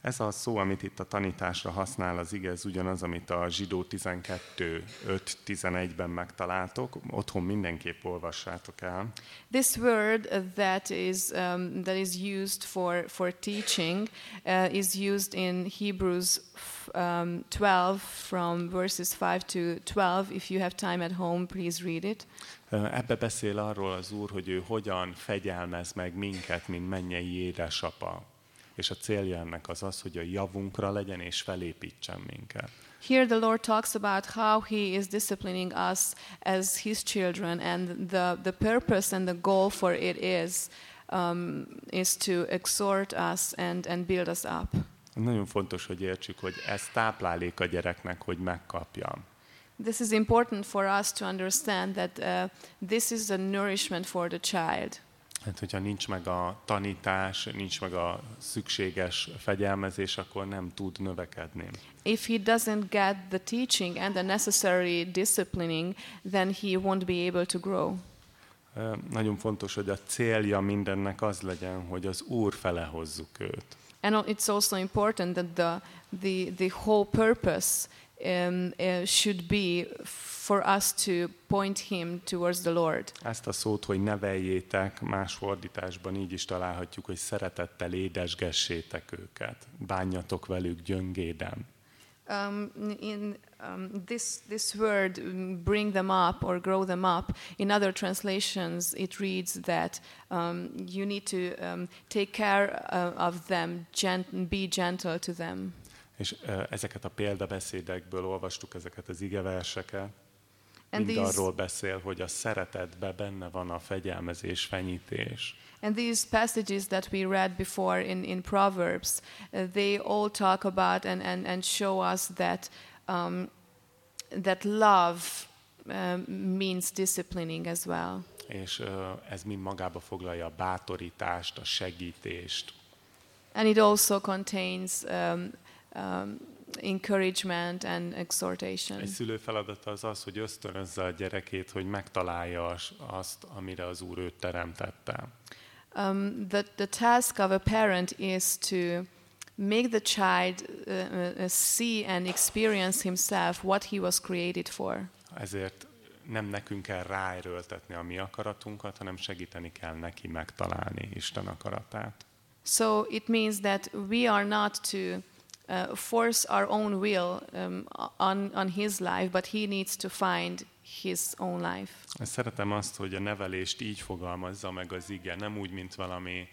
Ez a szó, amit itt a tanításra használ az ige, ez ugyanaz, amit a zsidó 12, 5, 11-ben megtaláltok. Otthon mindenképp olvassátok el. This word uh, that is um, that is used for for teaching uh, is used in Hebrews um, 12 from verses 5 to 12. If you have time at home, please read it. Ebbe beszél arról az Úr, hogy ő hogyan fegyelmez meg minket, mint mennyei édesapa. És a célja ennek az az, hogy a javunkra legyen és felépítsen minket. Here, the Lord talks about how He is disciplining us as His children, and the, the purpose and the goal for it is um, is to exhort us and, and build us up. Nagyon fontos, hogy értsük, hogy ez táplálék a gyereknek, hogy megkapja. This is important for us to understand that uh, this is a nourishment for the child. Hát, hogyha nincs meg a tanítás, nincs meg a szükséges fegyelmezés, akkor nem tud növekedni. If he doesn't get the teaching and the necessary disciplining, then he won't be able to grow. Nagyon fontos, hogy a célja mindennek az legyen, hogy az Úr fele hozzuk őt. And it's also important that the, the, the whole purpose um, uh, should be for us to point him towards the Lord. Ezt a szót, hogy neveljétek, más fordításban így is találhatjuk, hogy szeretettel édesgessétek őket, bánjatok velük gyöngéden. Um, in um, this, this word, um, bring them up or grow them up, in other translations it reads that um, you need to um, take care uh, of them, gent- be gentle to them. És ö, ezeket a példabeszédekből olvastuk ezeket az igeverseket. And Mind these, arról beszél, hogy a szeretetbe benne van a fegyelmezés, fenyítés. and these passages that we read before in, in Proverbs, uh, they all talk about and, and, and show us that, um, that love um, means disciplining as well. És ö, ez mind magába foglalja a bátorítást, a segítést. And it also contains um, um, encouragement and exhortation. Egy szülő feladata az az, hogy ösztönözze a gyerekét, hogy megtalálja azt, amire az Úr őt teremtette. Um, the, the task of a parent is to make the child uh, uh, see and experience himself what he was created for. Ezért nem nekünk kell ráerőltetni a mi akaratunkat, hanem segíteni kell neki megtalálni Isten akaratát. So it means that we are not to uh, force our own will um, on, on his life, but he needs to find his own life. Szeretem azt, hogy a nevelést így fogalmazza meg az ige, nem úgy, mint valami,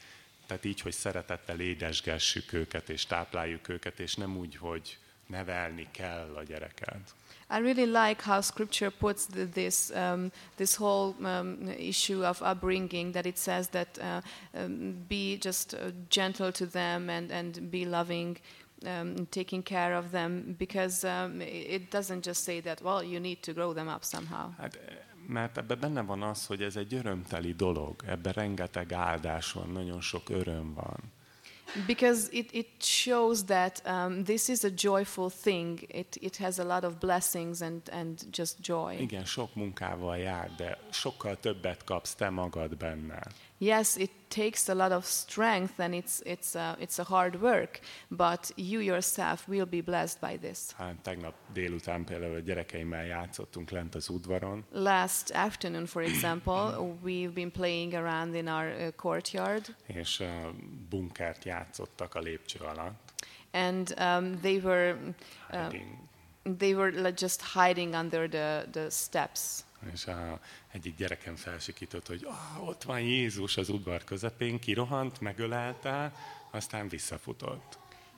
tehát így, hogy szeretettel édesgessük őket, és tápláljuk őket, és nem úgy, hogy nevelni kell a gyereket. I really like how Scripture puts the, this um, this whole um, issue of upbringing. That it says that uh, um, be just uh, gentle to them and and be loving, um, taking care of them. Because um, it doesn't just say that. Well, you need to grow them up somehow. Hát, eh, mert ebben benne van az, hogy ez egy örömteli dolog, ebben rengeteg áldás van, nagyon sok öröm van. Because it, it shows that um, this is a joyful thing. It, it has a lot of blessings and, and just joy. Igen, sok munkával jár, de sokkal többet kapsz te magad benne. Yes, it takes a lot of strength and it's, it's, a, it's a hard work, but you yourself will be blessed by this. Hát tegnap délután például a gyerekeimmel játszottunk lent az udvaron, Last afternoon, for example, we've been playing around in our uh, courtyard és uh, bunkert játszottak a lépcső alatt. and um, they were, uh, they were like, just hiding under the, the steps. És a, egyik gyerekem felsikított, hogy ah, ott van Jézus az udvar közepén, kirohant, megölelte, aztán visszafutott.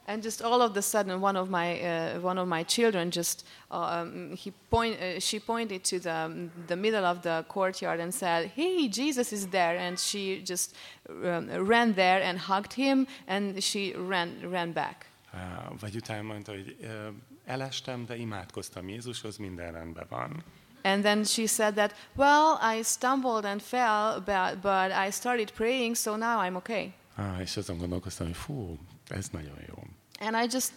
And just all of a sudden, one of my uh, one of my children just um, he point uh, she pointed to the the middle of the courtyard and said, "Hey, Jesus is there!" And she just um, ran there and hugged him, and she ran ran back. Uh, vagy utána mondta, hogy uh, elestem, de imádkoztam Jézushoz, minden rendben van. And then she said that, "Well, I stumbled and fell, but but I started praying, so now I'm okay." Ah, és azon gondolkoztam, hogy fú, ez nagyon jó. And I just,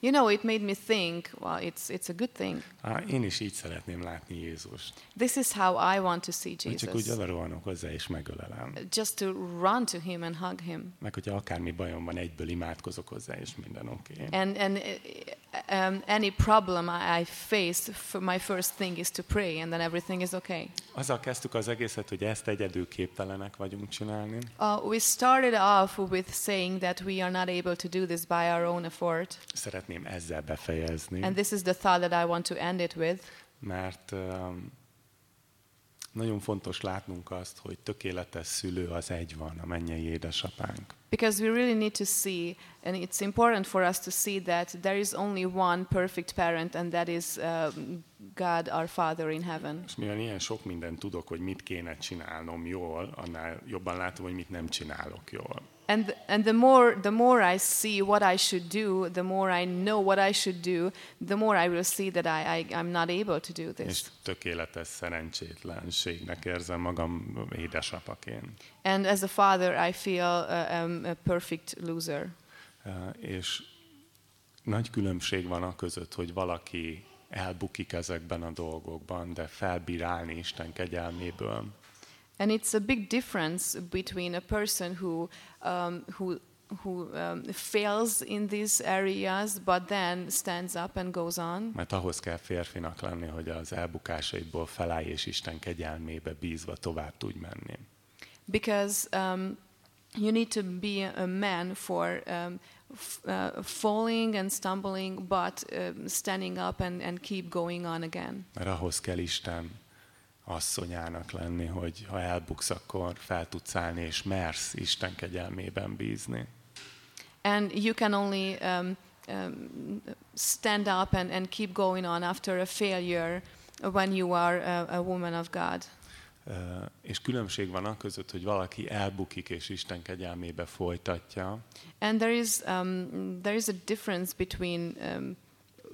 you know, it made me think, well, it's it's a good thing. Ah, én is így szeretném látni Jézust. This is how I want to see Hogy csak úgy Jesus. odarohanok hozzá és megölelem. Just to run to him and hug him. Meg hogyha akármi bajom van, egyből imádkozok hozzá, és minden oké. Okay. And, and um, any problem I, face, my first thing is to pray, and then everything is okay. Azzal kezdtük az egészet, hogy ezt egyedül képtelenek vagyunk csinálni. Uh, we started off with saying that we are not able to do this by our own effort, Szeretném ezzel befejezni, and this is the thought that I want to end it with, mert um, nagyon fontos látnunk azt, hogy tökéletes szülő az egy van, a mennyei édesapánk. because we really need to see, and it's important for us to see that there is only one perfect parent, and that is uh, God, our Father in heaven. És mivel ilyen sok mindent tudok, hogy mit kéne csinálnom jól, annál jobban látom, hogy mit nem csinálok jól. And, and the, more, the more I see what I should do, the more I know what I should do, the more I will see that I, I, I'm not able to do this. És tökéletes szerencsétlenségnek érzem magam édesapaként. And as a father, I feel uh, um, a perfect loser. Uh, És nagy különbség van a között, hogy valaki elbukik ezekben a dolgokban, de felbírálni Isten kegyelméből, And it's a big difference between a person who, um, who, who um, fails in these areas but then stands up and goes on. mert ahhoz kell férfinak lenni, hogy az elbukásaiból felállj és Isten kegyelmébe bízva tovább tudj menni. Because um, you need to be a man for um, uh, falling and stumbling but um, standing up and, and keep going on again. Mert ahhoz kell Isten asszonyának lenni, hogy ha elbuksz, akkor fel tudsz állni, és mersz Isten kegyelmében bízni. And you can only um, um, stand up and, and keep going on after a failure when you are a, a woman of God. Ö, És különbség van a között, hogy valaki elbukik és Isten kegyelmébe folytatja, And there is, um, there is a difference between um,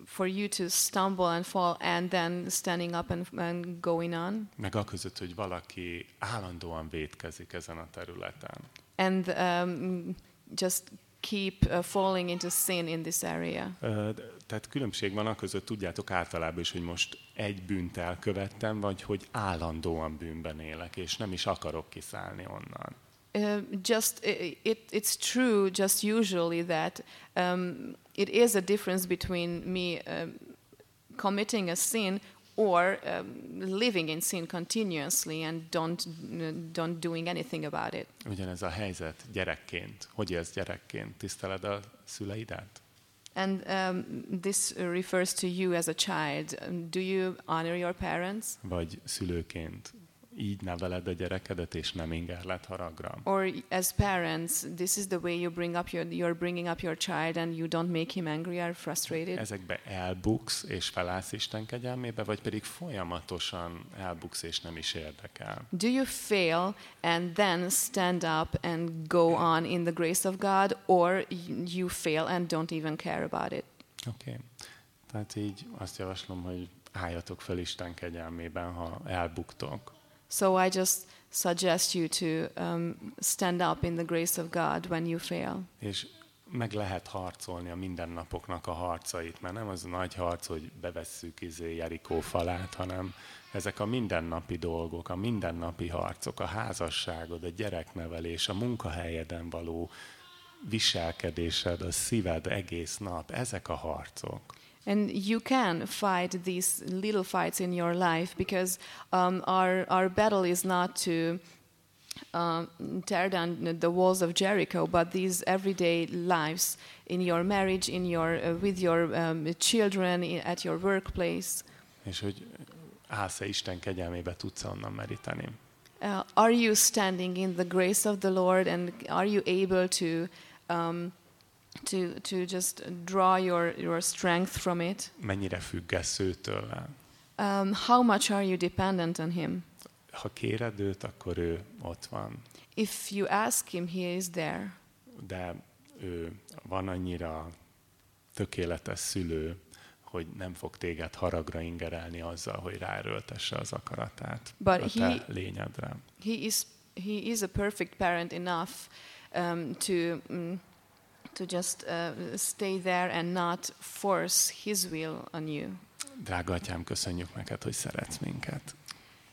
for you to stumble and fall and then standing up and, and going on, meg a között, hogy valaki állandóan vétkezik ezen a területen. and um, just keep uh, falling into sin in this area. De- Tehát különbség van a között, tudjátok általában is, hogy most egy bűnt elkövettem, vagy hogy állandóan bűnben élek, és nem is akarok kiszállni onnan. Uh, just it, it's true just usually that um, it is a difference between me um, committing a sin or um, living in sin continuously and don't don't doing anything about it Ugyanez a helyzet gyerekként. Hogy élsz gyerekként? Tiszteled a szüleidet? and um, this refers to you as a child do you honor your parents Vagy szülőként így neveled a gyerekedet, és nem ingerled haragra? or as parents this is the way you bring up your you're bringing up your child and you don't make him angry or frustrated Ezekbe elbuksz, és felállsz Isten kegyelmébe, vagy pedig folyamatosan elbuksz, és nem is érdekel? Do you fail and then stand up and go on in the grace of God, or you fail and don't even care about it? Oké. Okay. Tehát így azt javaslom, hogy álljatok fel Isten kegyelmében, ha elbuktok. So I just suggest you to um, stand up in the grace of God when you fail. És meg lehet harcolni a mindennapoknak a harcait, mert nem az a nagy harc, hogy bevesszük izé Jerikó falát, hanem ezek a mindennapi dolgok, a mindennapi harcok, a házasságod, a gyereknevelés, a munkahelyeden való viselkedésed, a szíved egész nap, ezek a harcok. And you can fight these little fights in your life because um, our, our battle is not to um, tear down the walls of Jericho, but these everyday lives in your marriage, in your, uh, with your um, children, i- at your workplace. És hogy állsz-e Isten kegyelmébe, tudsz onnan meríteni. Uh, are you standing in the grace of the Lord and are you able to, um, to, to just draw your, your strength from it? Mennyire függesz őtől? Um, how much are you dependent on Him? Ha kéred őt, akkor ő ott van. If you ask Him, He is there. de ő van annyira tökéletes szülő, hogy nem fog téged haragra ingerelni azzal, hogy ráerőltesse az akaratát But a te he- lényedre. He is, he is a perfect parent enough um, to, mm, to just uh, stay there and not force His will on you. Drága atyám, köszönjük neked, hogy szeretsz minket.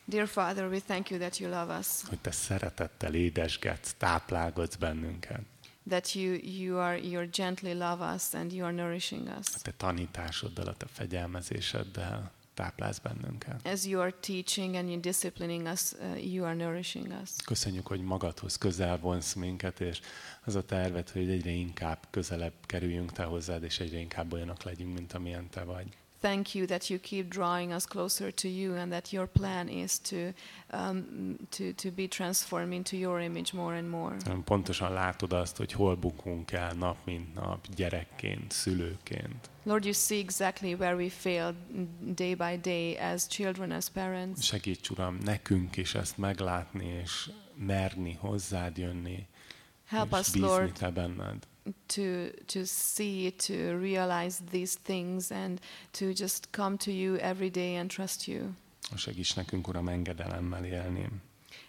Dear Father, we thank you that you love us, Hogy te szeretettel édesgetsz, táplálgatsz bennünket. that you, you are you gently love us and you are nourishing us. A te tanításoddal, a te fegyelmezéseddel táplálsz bennünket. As you are teaching and you're disciplining us, uh, you are nourishing us. Köszönjük, hogy magadhoz közel vonsz minket, és az a terved, hogy egyre inkább közelebb kerüljünk te hozzád, és egyre inkább olyanok legyünk, mint amilyen te vagy. Thank you that you keep drawing us closer to you and that your plan is to, um, to, to be transformed into your image more and more. Pontosan látod azt, hogy hol bukunk el nap mint nap, gyerekként, szülőként. Lord, you see exactly where we fail day by day as children, as parents. Segíts, Uram, nekünk is ezt meglátni, és merni hozzád jönni, Help és us, Lord, Te benned. To to see to realize these things, and to just come to you every day and trust you. Segíts nekünk, Uram, engedelemmel élni.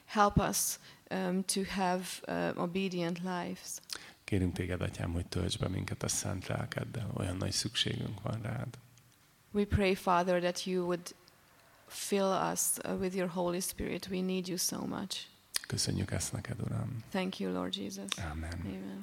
Help us um, to have uh, obedient lives. Kérünk Téged, Atyám, hogy töltsd be minket a szent lelkeddel, olyan nagy szükségünk van rád. We pray, Father, that you would fill us uh, with your Holy Spirit. We need you so much. Köszönjük ezt neked, Uram. Thank you, Lord Jesus. Amen. Amen.